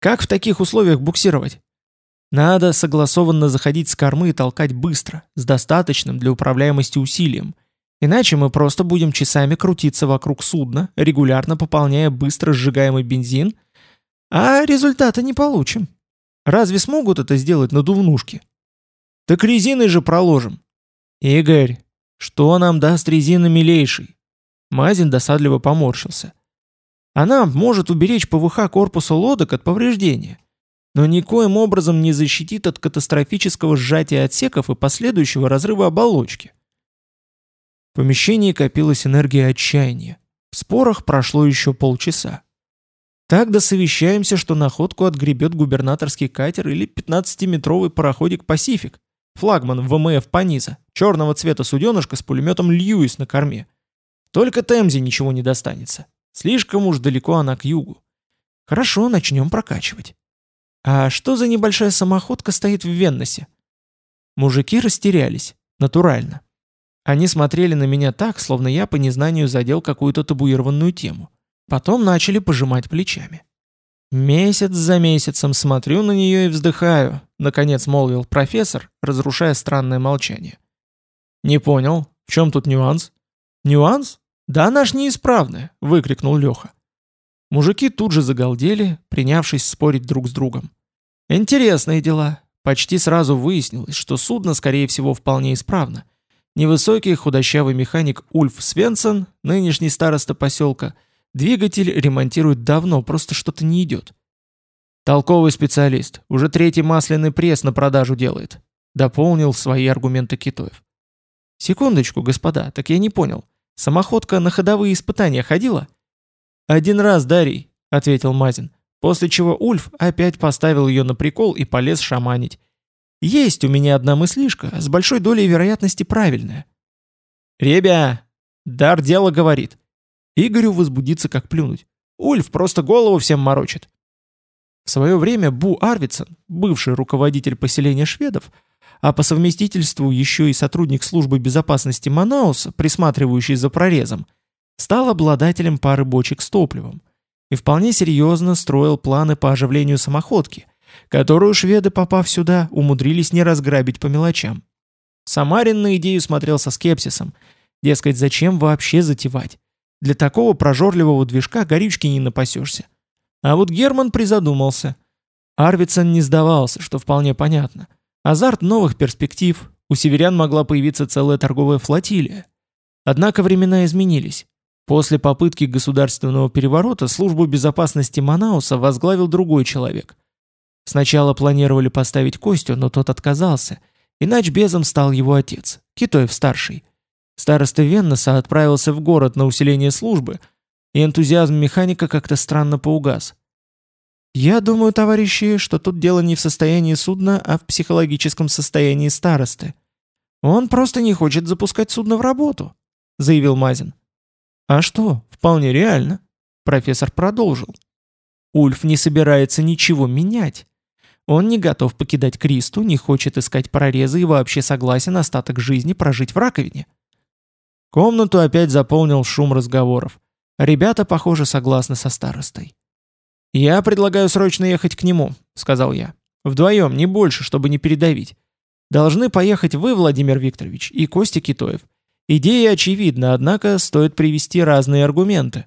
Как в таких условиях буксировать? Надо согласованно заходить с кормы и толкать быстро, с достаточным для управляемости усилием. Иначе мы просто будем часами крутиться вокруг судна, регулярно пополняя быстро сжигаемый бензин, а результата не получим. Разве смогут это сделать надувнушки? Так резиной же проложим. Игорь, что нам даст резина милейший? Мазин досадливо поморщился. Она может уберечь ПВХ корпуса лодок от повреждения, но никоим образом не защитит от катастрофического сжатия отсеков и последующего разрыва оболочки. В помещении копилась энергия отчаяния. В спорах прошло еще полчаса. Так досовещаемся, что находку отгребет губернаторский катер или 15-метровый пароходик «Пасифик», флагман ВМФ «Паниза», черного цвета суденышка с пулеметом «Льюис» на корме. Только Темзе ничего не достанется. Слишком уж далеко она к югу. Хорошо, начнем прокачивать. А что за небольшая самоходка стоит в Венносе? Мужики растерялись. Натурально. Они смотрели на меня так, словно я по незнанию задел какую-то табуированную тему. Потом начали пожимать плечами. «Месяц за месяцем смотрю на нее и вздыхаю», — наконец молвил профессор, разрушая странное молчание. «Не понял, в чем тут нюанс?» «Нюанс? Да она ж неисправная!» — выкрикнул Леха. Мужики тут же загалдели, принявшись спорить друг с другом. Интересные дела. Почти сразу выяснилось, что судно, скорее всего, вполне исправно. Невысокий худощавый механик Ульф Свенсон, нынешний староста поселка, двигатель ремонтирует давно, просто что-то не идет. Толковый специалист, уже третий масляный пресс на продажу делает, дополнил свои аргументы Китоев. Секундочку, господа, так я не понял. Самоходка на ходовые испытания ходила? «Один раз, Дарий», — ответил Мазин, после чего Ульф опять поставил ее на прикол и полез шаманить. «Есть у меня одна мыслишка, с большой долей вероятности правильная». «Ребя, дар дело говорит». Игорю возбудиться как плюнуть. Ульф просто голову всем морочит. В свое время Бу Арвидсон, бывший руководитель поселения шведов, а по совместительству еще и сотрудник службы безопасности Манауса, присматривающий за прорезом, стал обладателем пары бочек с топливом и вполне серьезно строил планы по оживлению самоходки, которую шведы, попав сюда, умудрились не разграбить по мелочам. Самарин на идею смотрел со скепсисом, дескать, зачем вообще затевать? Для такого прожорливого движка горючки не напасешься. А вот Герман призадумался. Арвидсон не сдавался, что вполне понятно. Азарт новых перспектив, у северян могла появиться целая торговая флотилия. Однако времена изменились. После попытки государственного переворота службу безопасности Манауса возглавил другой человек. Сначала планировали поставить Костю, но тот отказался, иначе безом стал его отец, Китоев-старший. Староста Веннеса отправился в город на усиление службы, и энтузиазм механика как-то странно поугас. «Я думаю, товарищи, что тут дело не в состоянии судна, а в психологическом состоянии старосты. Он просто не хочет запускать судно в работу», — заявил Мазин. А что, вполне реально. Профессор продолжил. Ульф не собирается ничего менять. Он не готов покидать Кристу, не хочет искать прорезы и вообще согласен остаток жизни прожить в раковине. Комнату опять заполнил шум разговоров. Ребята, похоже, согласны со старостой. «Я предлагаю срочно ехать к нему», — сказал я. «Вдвоем, не больше, чтобы не передавить. Должны поехать вы, Владимир Викторович, и Костя Китоев. Идея очевидна, однако стоит привести разные аргументы.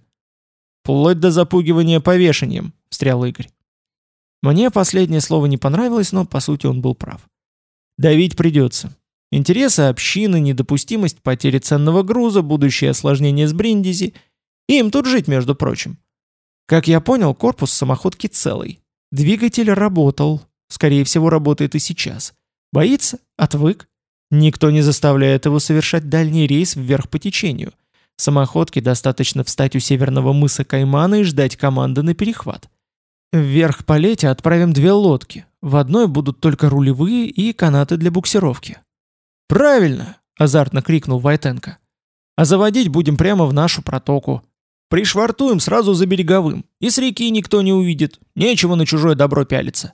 «Вплоть до запугивания повешением», — встрял Игорь. Мне последнее слово не понравилось, но по сути он был прав. Давить придется. Интересы общины, недопустимость потери ценного груза, будущее осложнение с Бриндизи. Им тут жить, между прочим. Как я понял, корпус самоходки целый. Двигатель работал. Скорее всего, работает и сейчас. Боится? Отвык? Никто не заставляет его совершать дальний рейс вверх по течению. Самоходке достаточно встать у северного мыса Каймана и ждать команды на перехват. Вверх по лете отправим две лодки. В одной будут только рулевые и канаты для буксировки. «Правильно!» – азартно крикнул Вайтенко. «А заводить будем прямо в нашу протоку. Пришвартуем сразу за береговым, и с реки никто не увидит. Нечего на чужое добро пялиться».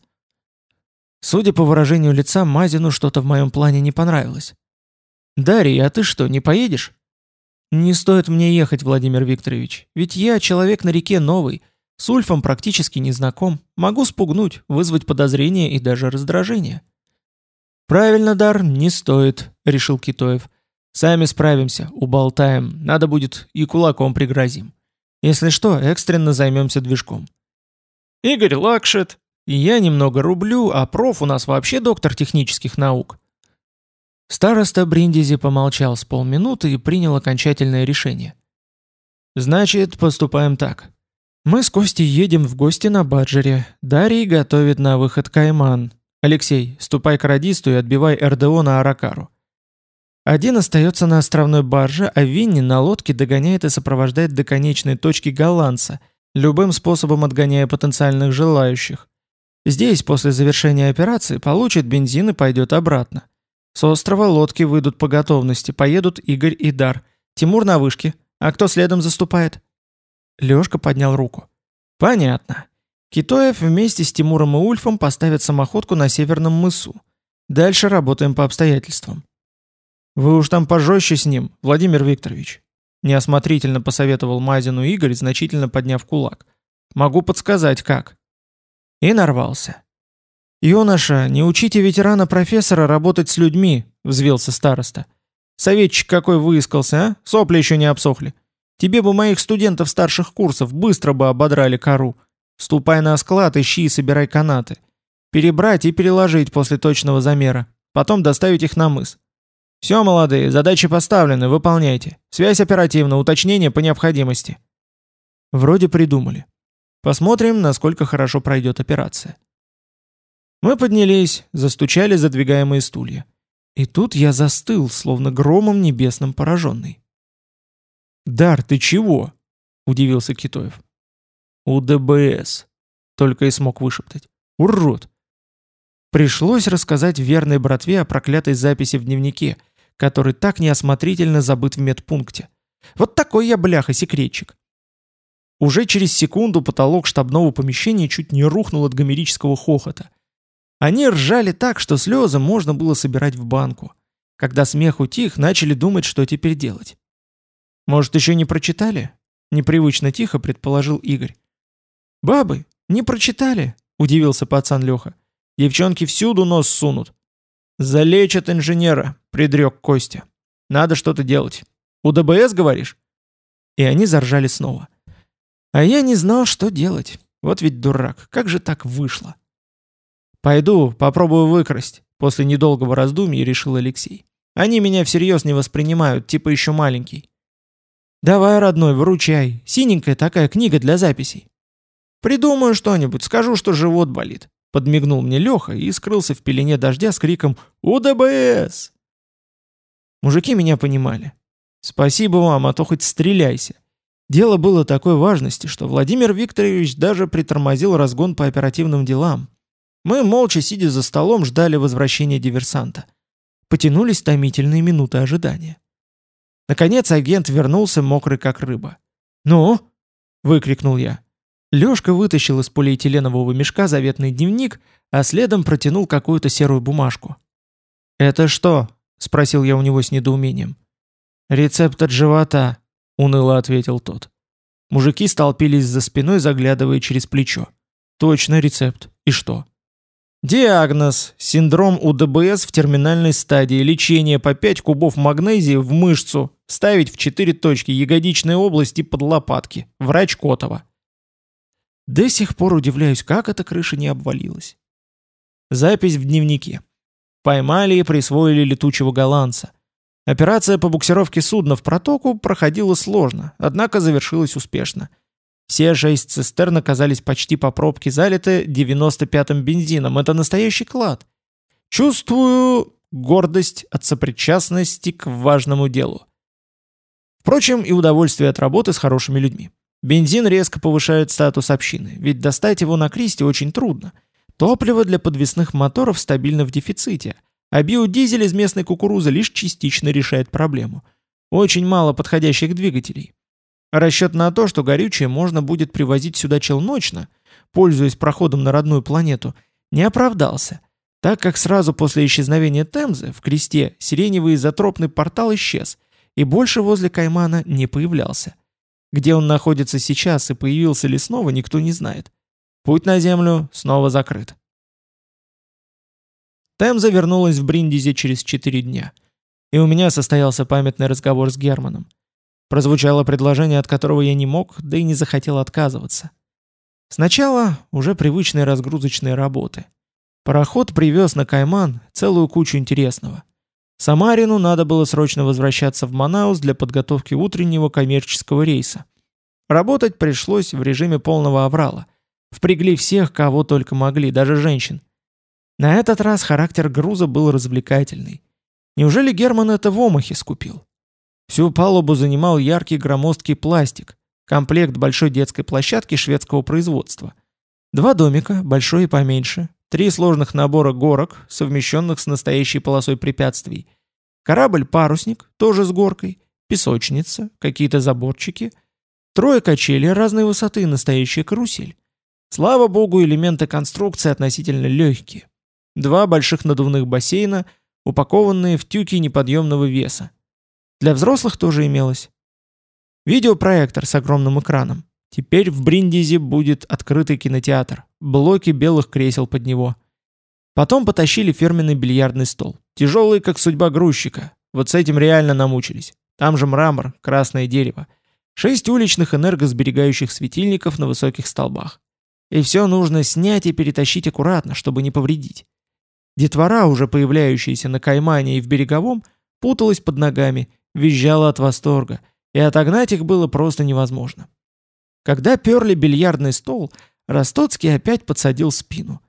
Судя по выражению лица, Мазину что-то в моем плане не понравилось. «Дарья, а ты что, не поедешь?» «Не стоит мне ехать, Владимир Викторович, ведь я человек на реке новый. С Ульфом практически не знаком. Могу спугнуть, вызвать подозрение и даже раздражение. «Правильно, Дар, не стоит», — решил Китоев. «Сами справимся, уболтаем. Надо будет и кулаком пригрозим. Если что, экстренно займемся движком». «Игорь лакшет», и я немного рублю, а проф у нас вообще доктор технических наук. Староста Бриндизи помолчал с полминуты и принял окончательное решение. Значит, поступаем так. Мы с Костей едем в гости на Баджере. Дарий готовит на выход Кайман. Алексей, ступай к радисту и отбивай РДО на Аракару. Один остается на островной барже, а Винни на лодке догоняет и сопровождает до конечной точки голландца, любым способом отгоняя потенциальных желающих. Здесь, после завершения операции, получит бензин и пойдет обратно. С острова лодки выйдут по готовности, поедут Игорь и Дар. Тимур на вышке. А кто следом заступает? Лёшка поднял руку. Понятно. Китоев вместе с Тимуром и Ульфом поставят самоходку на Северном мысу. Дальше работаем по обстоятельствам. Вы уж там пожестче с ним, Владимир Викторович. Неосмотрительно посоветовал Мазину Игорь, значительно подняв кулак. Могу подсказать, как. И нарвался. «Юноша, не учите ветерана-профессора работать с людьми», — взвился староста. «Советчик какой выискался, а? Сопли еще не обсохли. Тебе бы моих студентов старших курсов быстро бы ободрали кору. Ступай на склад, ищи и собирай канаты. Перебрать и переложить после точного замера. Потом доставить их на мыс. Все, молодые, задачи поставлены, выполняйте. Связь оперативно, уточнение по необходимости». Вроде придумали. Посмотрим, насколько хорошо пройдет операция. Мы поднялись, застучали задвигаемые стулья. И тут я застыл, словно громом небесным пораженный. «Дар, ты чего?» — удивился Китоев. «УДБС», — только и смог вышептать. «Урод!» Пришлось рассказать верной братве о проклятой записи в дневнике, который так неосмотрительно забыт в медпункте. Вот такой я бляха-секретчик. Уже через секунду потолок штабного помещения чуть не рухнул от гомерического хохота. Они ржали так, что слезы можно было собирать в банку. Когда смех утих, начали думать, что теперь делать. «Может, еще не прочитали?» — непривычно тихо предположил Игорь. «Бабы, не прочитали?» — удивился пацан Леха. «Девчонки всюду нос сунут». «Залечат инженера», — предрек Костя. «Надо что-то делать. У ДБС, говоришь?» И они заржали снова. А я не знал, что делать. Вот ведь дурак, как же так вышло? «Пойду, попробую выкрасть», — после недолгого раздумья решил Алексей. «Они меня всерьез не воспринимают, типа еще маленький». «Давай, родной, выручай. Синенькая такая книга для записей». «Придумаю что-нибудь, скажу, что живот болит», — подмигнул мне Леха и скрылся в пелене дождя с криком «УДБС!». Мужики меня понимали. «Спасибо вам, а то хоть стреляйся». Дело было такой важности, что Владимир Викторович даже притормозил разгон по оперативным делам. Мы, молча сидя за столом, ждали возвращения диверсанта. Потянулись томительные минуты ожидания. Наконец агент вернулся, мокрый как рыба. «Ну?» — выкрикнул я. Лёшка вытащил из полиэтиленового мешка заветный дневник, а следом протянул какую-то серую бумажку. «Это что?» — спросил я у него с недоумением. «Рецепт от живота», — уныло ответил тот. Мужики столпились за спиной, заглядывая через плечо. «Точно рецепт. И что?» «Диагноз. Синдром УДБС в терминальной стадии. Лечение по 5 кубов магнезии в мышцу. Ставить в 4 точки. Ягодичной области под лопатки. Врач Котова». До сих пор удивляюсь, как эта крыша не обвалилась. Запись в дневнике. Поймали и присвоили летучего голландца. Операция по буксировке судна в протоку проходила сложно, однако завершилась успешно. Все шесть цистерн оказались почти по пробке залиты 95-м бензином. Это настоящий клад. Чувствую гордость от сопричастности к важному делу. Впрочем, и удовольствие от работы с хорошими людьми. Бензин резко повышает статус общины, ведь достать его на Кристе очень трудно. Топливо для подвесных моторов стабильно в дефиците, а биодизель из местной кукурузы лишь частично решает проблему. Очень мало подходящих двигателей. Расчет на то, что горючее можно будет привозить сюда челночно, пользуясь проходом на родную планету, не оправдался, так как сразу после исчезновения Темзы в кресте сиреневый изотропный портал исчез и больше возле Каймана не появлялся. Где он находится сейчас и появился ли снова, никто не знает. Путь на Землю снова закрыт. Темза вернулась в Бриндизи через четыре дня. И у меня состоялся памятный разговор с Германом. Прозвучало предложение, от которого я не мог, да и не захотел отказываться. Сначала уже привычные разгрузочные работы. Пароход привез на Кайман целую кучу интересного. Самарину надо было срочно возвращаться в Манаус для подготовки утреннего коммерческого рейса. Работать пришлось в режиме полного аврала. Впрягли всех, кого только могли, даже женщин. На этот раз характер груза был развлекательный. Неужели Герман это в Омахе скупил? Всю палубу занимал яркий громоздкий пластик, комплект большой детской площадки шведского производства. Два домика, большой и поменьше, три сложных набора горок, совмещенных с настоящей полосой препятствий, корабль-парусник, тоже с горкой, песочница, какие-то заборчики, трое качелей разной высоты настоящая карусель. Слава богу, элементы конструкции относительно легкие. Два больших надувных бассейна, упакованные в тюки неподъемного веса. Для взрослых тоже имелось. Видеопроектор с огромным экраном. Теперь в Бриндизе будет открытый кинотеатр, блоки белых кресел под него. Потом потащили фирменный бильярдный стол. Тяжелый, как судьба грузчика. Вот с этим реально намучились. Там же мрамор, красное дерево. Шесть уличных энергосберегающих светильников на высоких столбах. И все нужно снять и перетащить аккуратно, чтобы не повредить. Детвора, уже появляющаяся на Каймане и в Береговом, путалась под ногами, визжала от восторга, и отогнать их было просто невозможно. Когда перли бильярдный стол, Ростоцкий опять подсадил спину.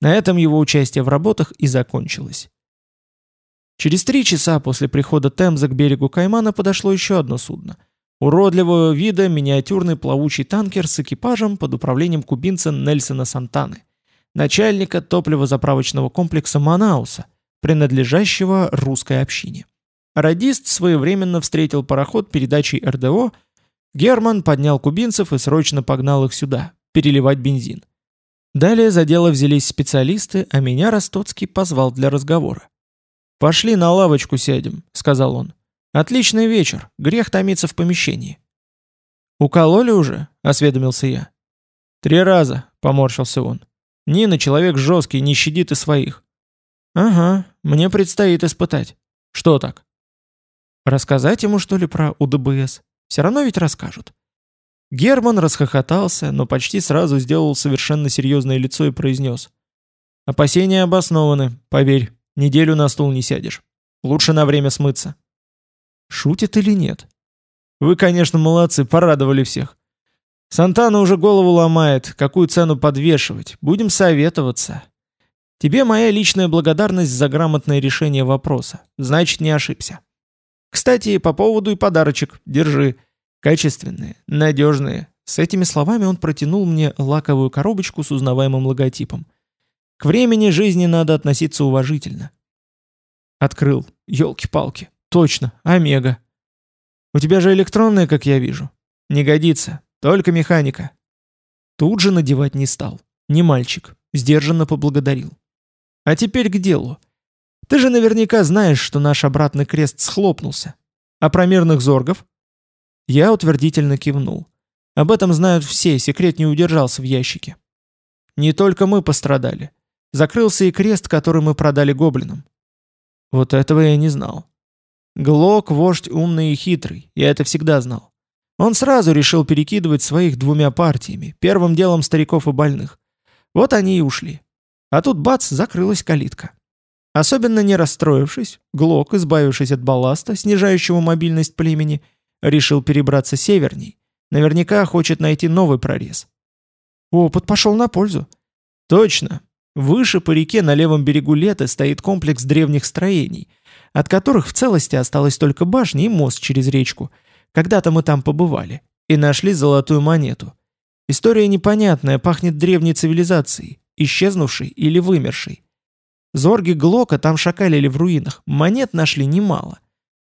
На этом его участие в работах и закончилось. Через три часа после прихода Темза к берегу Каймана подошло еще одно судно. Уродливого вида миниатюрный плавучий танкер с экипажем под управлением кубинца Нельсона Сантаны начальника топливозаправочного комплекса Манауса, принадлежащего русской общине. Радист своевременно встретил пароход передачей РДО, Герман поднял кубинцев и срочно погнал их сюда, переливать бензин. Далее за дело взялись специалисты, а меня Ростоцкий позвал для разговора. «Пошли на лавочку сядем», — сказал он. «Отличный вечер, грех томиться в помещении». «Укололи уже?» — осведомился я. «Три раза», — поморщился он. Нина человек жесткий, не щадит и своих. Ага, мне предстоит испытать. Что так? Рассказать ему, что ли, про УДБС? Все равно ведь расскажут. Герман расхохотался, но почти сразу сделал совершенно серьезное лицо и произнес. «Опасения обоснованы, поверь, неделю на стул не сядешь. Лучше на время смыться». Шутит или нет? Вы, конечно, молодцы, порадовали всех. Сантана уже голову ломает, какую цену подвешивать. Будем советоваться. Тебе моя личная благодарность за грамотное решение вопроса. Значит, не ошибся. Кстати, по поводу и подарочек. Держи. Качественные, надежные. С этими словами он протянул мне лаковую коробочку с узнаваемым логотипом. К времени жизни надо относиться уважительно. Открыл. Ёлки-палки. Точно, Омега. У тебя же электронная, как я вижу. Не годится. Только механика. Тут же надевать не стал. Не мальчик. Сдержанно поблагодарил. А теперь к делу. Ты же наверняка знаешь, что наш обратный крест схлопнулся. А про мирных зоргов? Я утвердительно кивнул. Об этом знают все, секрет не удержался в ящике. Не только мы пострадали. Закрылся и крест, который мы продали гоблинам. Вот этого я не знал. Глок – вождь умный и хитрый, я это всегда знал. Он сразу решил перекидывать своих двумя партиями, первым делом стариков и больных. Вот они и ушли. А тут бац, закрылась калитка. Особенно не расстроившись, Глок, избавившись от балласта, снижающего мобильность племени, решил перебраться северней. Наверняка хочет найти новый прорез. Опыт пошел на пользу. Точно. Выше по реке на левом берегу лета стоит комплекс древних строений, от которых в целости осталась только башня и мост через речку – когда-то мы там побывали и нашли золотую монету. История непонятная, пахнет древней цивилизацией, исчезнувшей или вымершей. Зорги Глока там шакалили в руинах, монет нашли немало.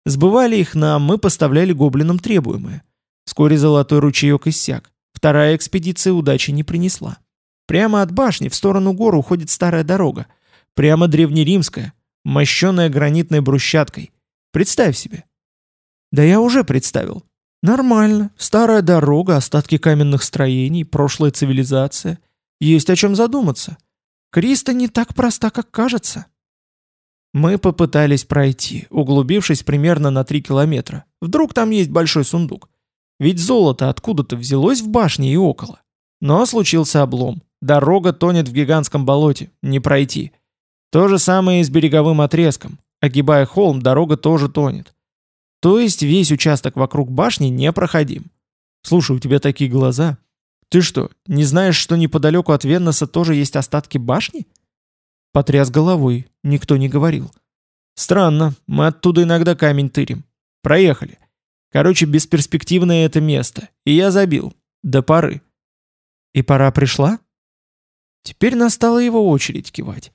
Сбывали их нам, мы поставляли гоблинам требуемое. Вскоре золотой ручеек иссяк. Вторая экспедиция удачи не принесла. Прямо от башни в сторону гор уходит старая дорога. Прямо древнеримская, мощенная гранитной брусчаткой. Представь себе, да я уже представил. Нормально. Старая дорога, остатки каменных строений, прошлая цивилизация. Есть о чем задуматься. Криста не так проста, как кажется. Мы попытались пройти, углубившись примерно на 3 километра. Вдруг там есть большой сундук. Ведь золото откуда-то взялось в башне и около. Но случился облом. Дорога тонет в гигантском болоте, не пройти. То же самое и с береговым отрезком. Огибая холм, дорога тоже тонет. То есть весь участок вокруг башни непроходим. Слушай, у тебя такие глаза. Ты что, не знаешь, что неподалеку от Венноса тоже есть остатки башни? Потряс головой, никто не говорил. Странно, мы оттуда иногда камень тырим. Проехали. Короче, бесперспективное это место. И я забил. До поры. И пора пришла? Теперь настала его очередь кивать.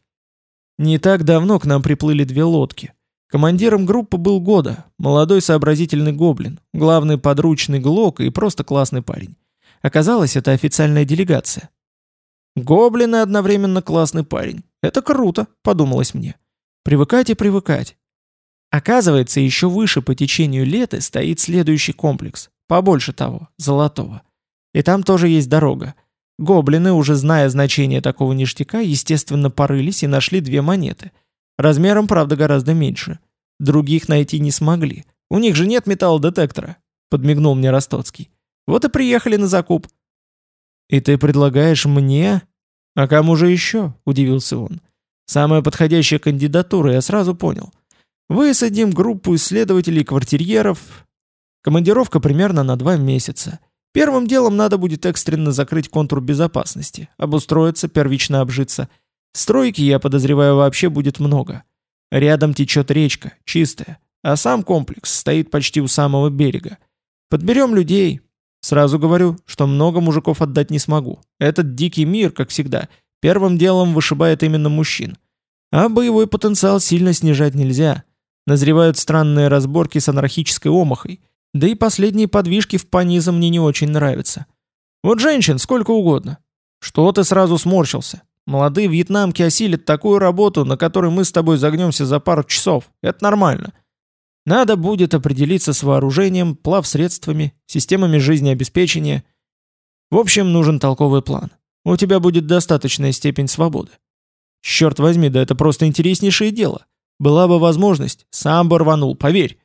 Не так давно к нам приплыли две лодки. Командиром группы был Года, молодой сообразительный гоблин, главный подручный Глок и просто классный парень. Оказалось, это официальная делегация. Гоблин и одновременно классный парень. Это круто, подумалось мне. Привыкать и привыкать. Оказывается, еще выше по течению лета стоит следующий комплекс, побольше того, золотого. И там тоже есть дорога. Гоблины, уже зная значение такого ништяка, естественно, порылись и нашли две монеты – Размером, правда, гораздо меньше. Других найти не смогли. У них же нет металлодетектора», — подмигнул мне Ростоцкий. «Вот и приехали на закуп». «И ты предлагаешь мне?» «А кому же еще?» — удивился он. «Самая подходящая кандидатура, я сразу понял. Высадим группу исследователей-квартирьеров. Командировка примерно на два месяца. Первым делом надо будет экстренно закрыть контур безопасности, обустроиться, первично обжиться — Стройки, я подозреваю, вообще будет много. Рядом течет речка, чистая, а сам комплекс стоит почти у самого берега. Подберем людей. Сразу говорю, что много мужиков отдать не смогу. Этот дикий мир, как всегда, первым делом вышибает именно мужчин. А боевой потенциал сильно снижать нельзя. Назревают странные разборки с анархической омахой. Да и последние подвижки в паниза мне не очень нравятся. Вот женщин сколько угодно. Что ты сразу сморщился? Молодые вьетнамки осилят такую работу, на которой мы с тобой загнемся за пару часов. Это нормально. Надо будет определиться с вооружением, плавсредствами, системами жизнеобеспечения. В общем, нужен толковый план. У тебя будет достаточная степень свободы. Черт возьми, да это просто интереснейшее дело. Была бы возможность, сам бы рванул, поверь.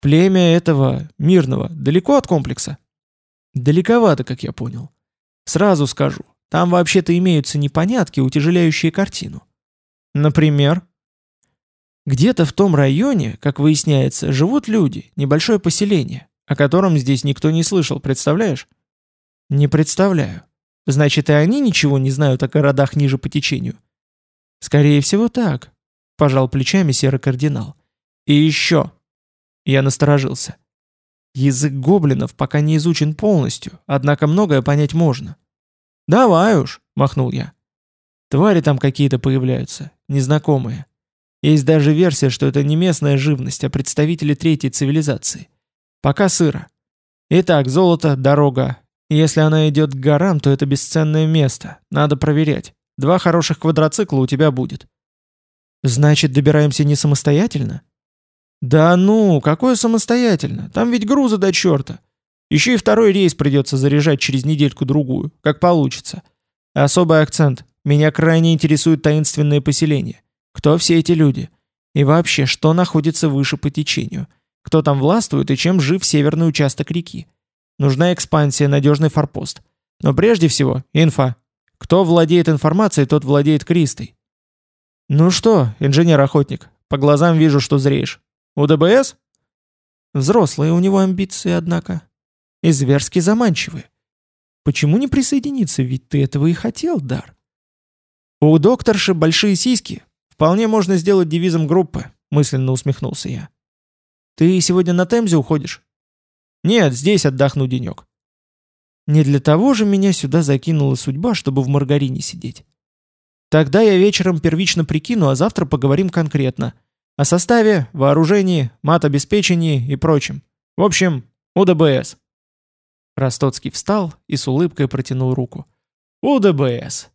Племя этого, мирного, далеко от комплекса? Далековато, как я понял. Сразу скажу, там вообще-то имеются непонятки, утяжеляющие картину. Например? Где-то в том районе, как выясняется, живут люди, небольшое поселение, о котором здесь никто не слышал, представляешь? Не представляю. Значит, и они ничего не знают о городах ниже по течению? Скорее всего так, пожал плечами серый кардинал. И еще. Я насторожился. Язык гоблинов пока не изучен полностью, однако многое понять можно. «Давай уж», — махнул я. Твари там какие-то появляются, незнакомые. Есть даже версия, что это не местная живность, а представители третьей цивилизации. Пока сыро. Итак, золото, дорога. Если она идет к горам, то это бесценное место. Надо проверять. Два хороших квадроцикла у тебя будет. Значит, добираемся не самостоятельно? Да ну, какое самостоятельно? Там ведь грузы до черта. Еще и второй рейс придется заряжать через недельку-другую, как получится. Особый акцент. Меня крайне интересуют таинственные поселения. Кто все эти люди? И вообще, что находится выше по течению? Кто там властвует и чем жив северный участок реки? Нужна экспансия, надежный форпост. Но прежде всего, инфа. Кто владеет информацией, тот владеет Кристой. Ну что, инженер-охотник, по глазам вижу, что зреешь. У ДБС? Взрослые у него амбиции, однако и зверски заманчивые. Почему не присоединиться, ведь ты этого и хотел, Дар. У докторши большие сиськи. Вполне можно сделать девизом группы, мысленно усмехнулся я. Ты сегодня на Темзе уходишь? Нет, здесь отдохну денек. Не для того же меня сюда закинула судьба, чтобы в маргарине сидеть. Тогда я вечером первично прикину, а завтра поговорим конкретно. О составе, вооружении, мат-обеспечении и прочем. В общем, УДБС. Ростоцкий встал и с улыбкой протянул руку. «УДБС!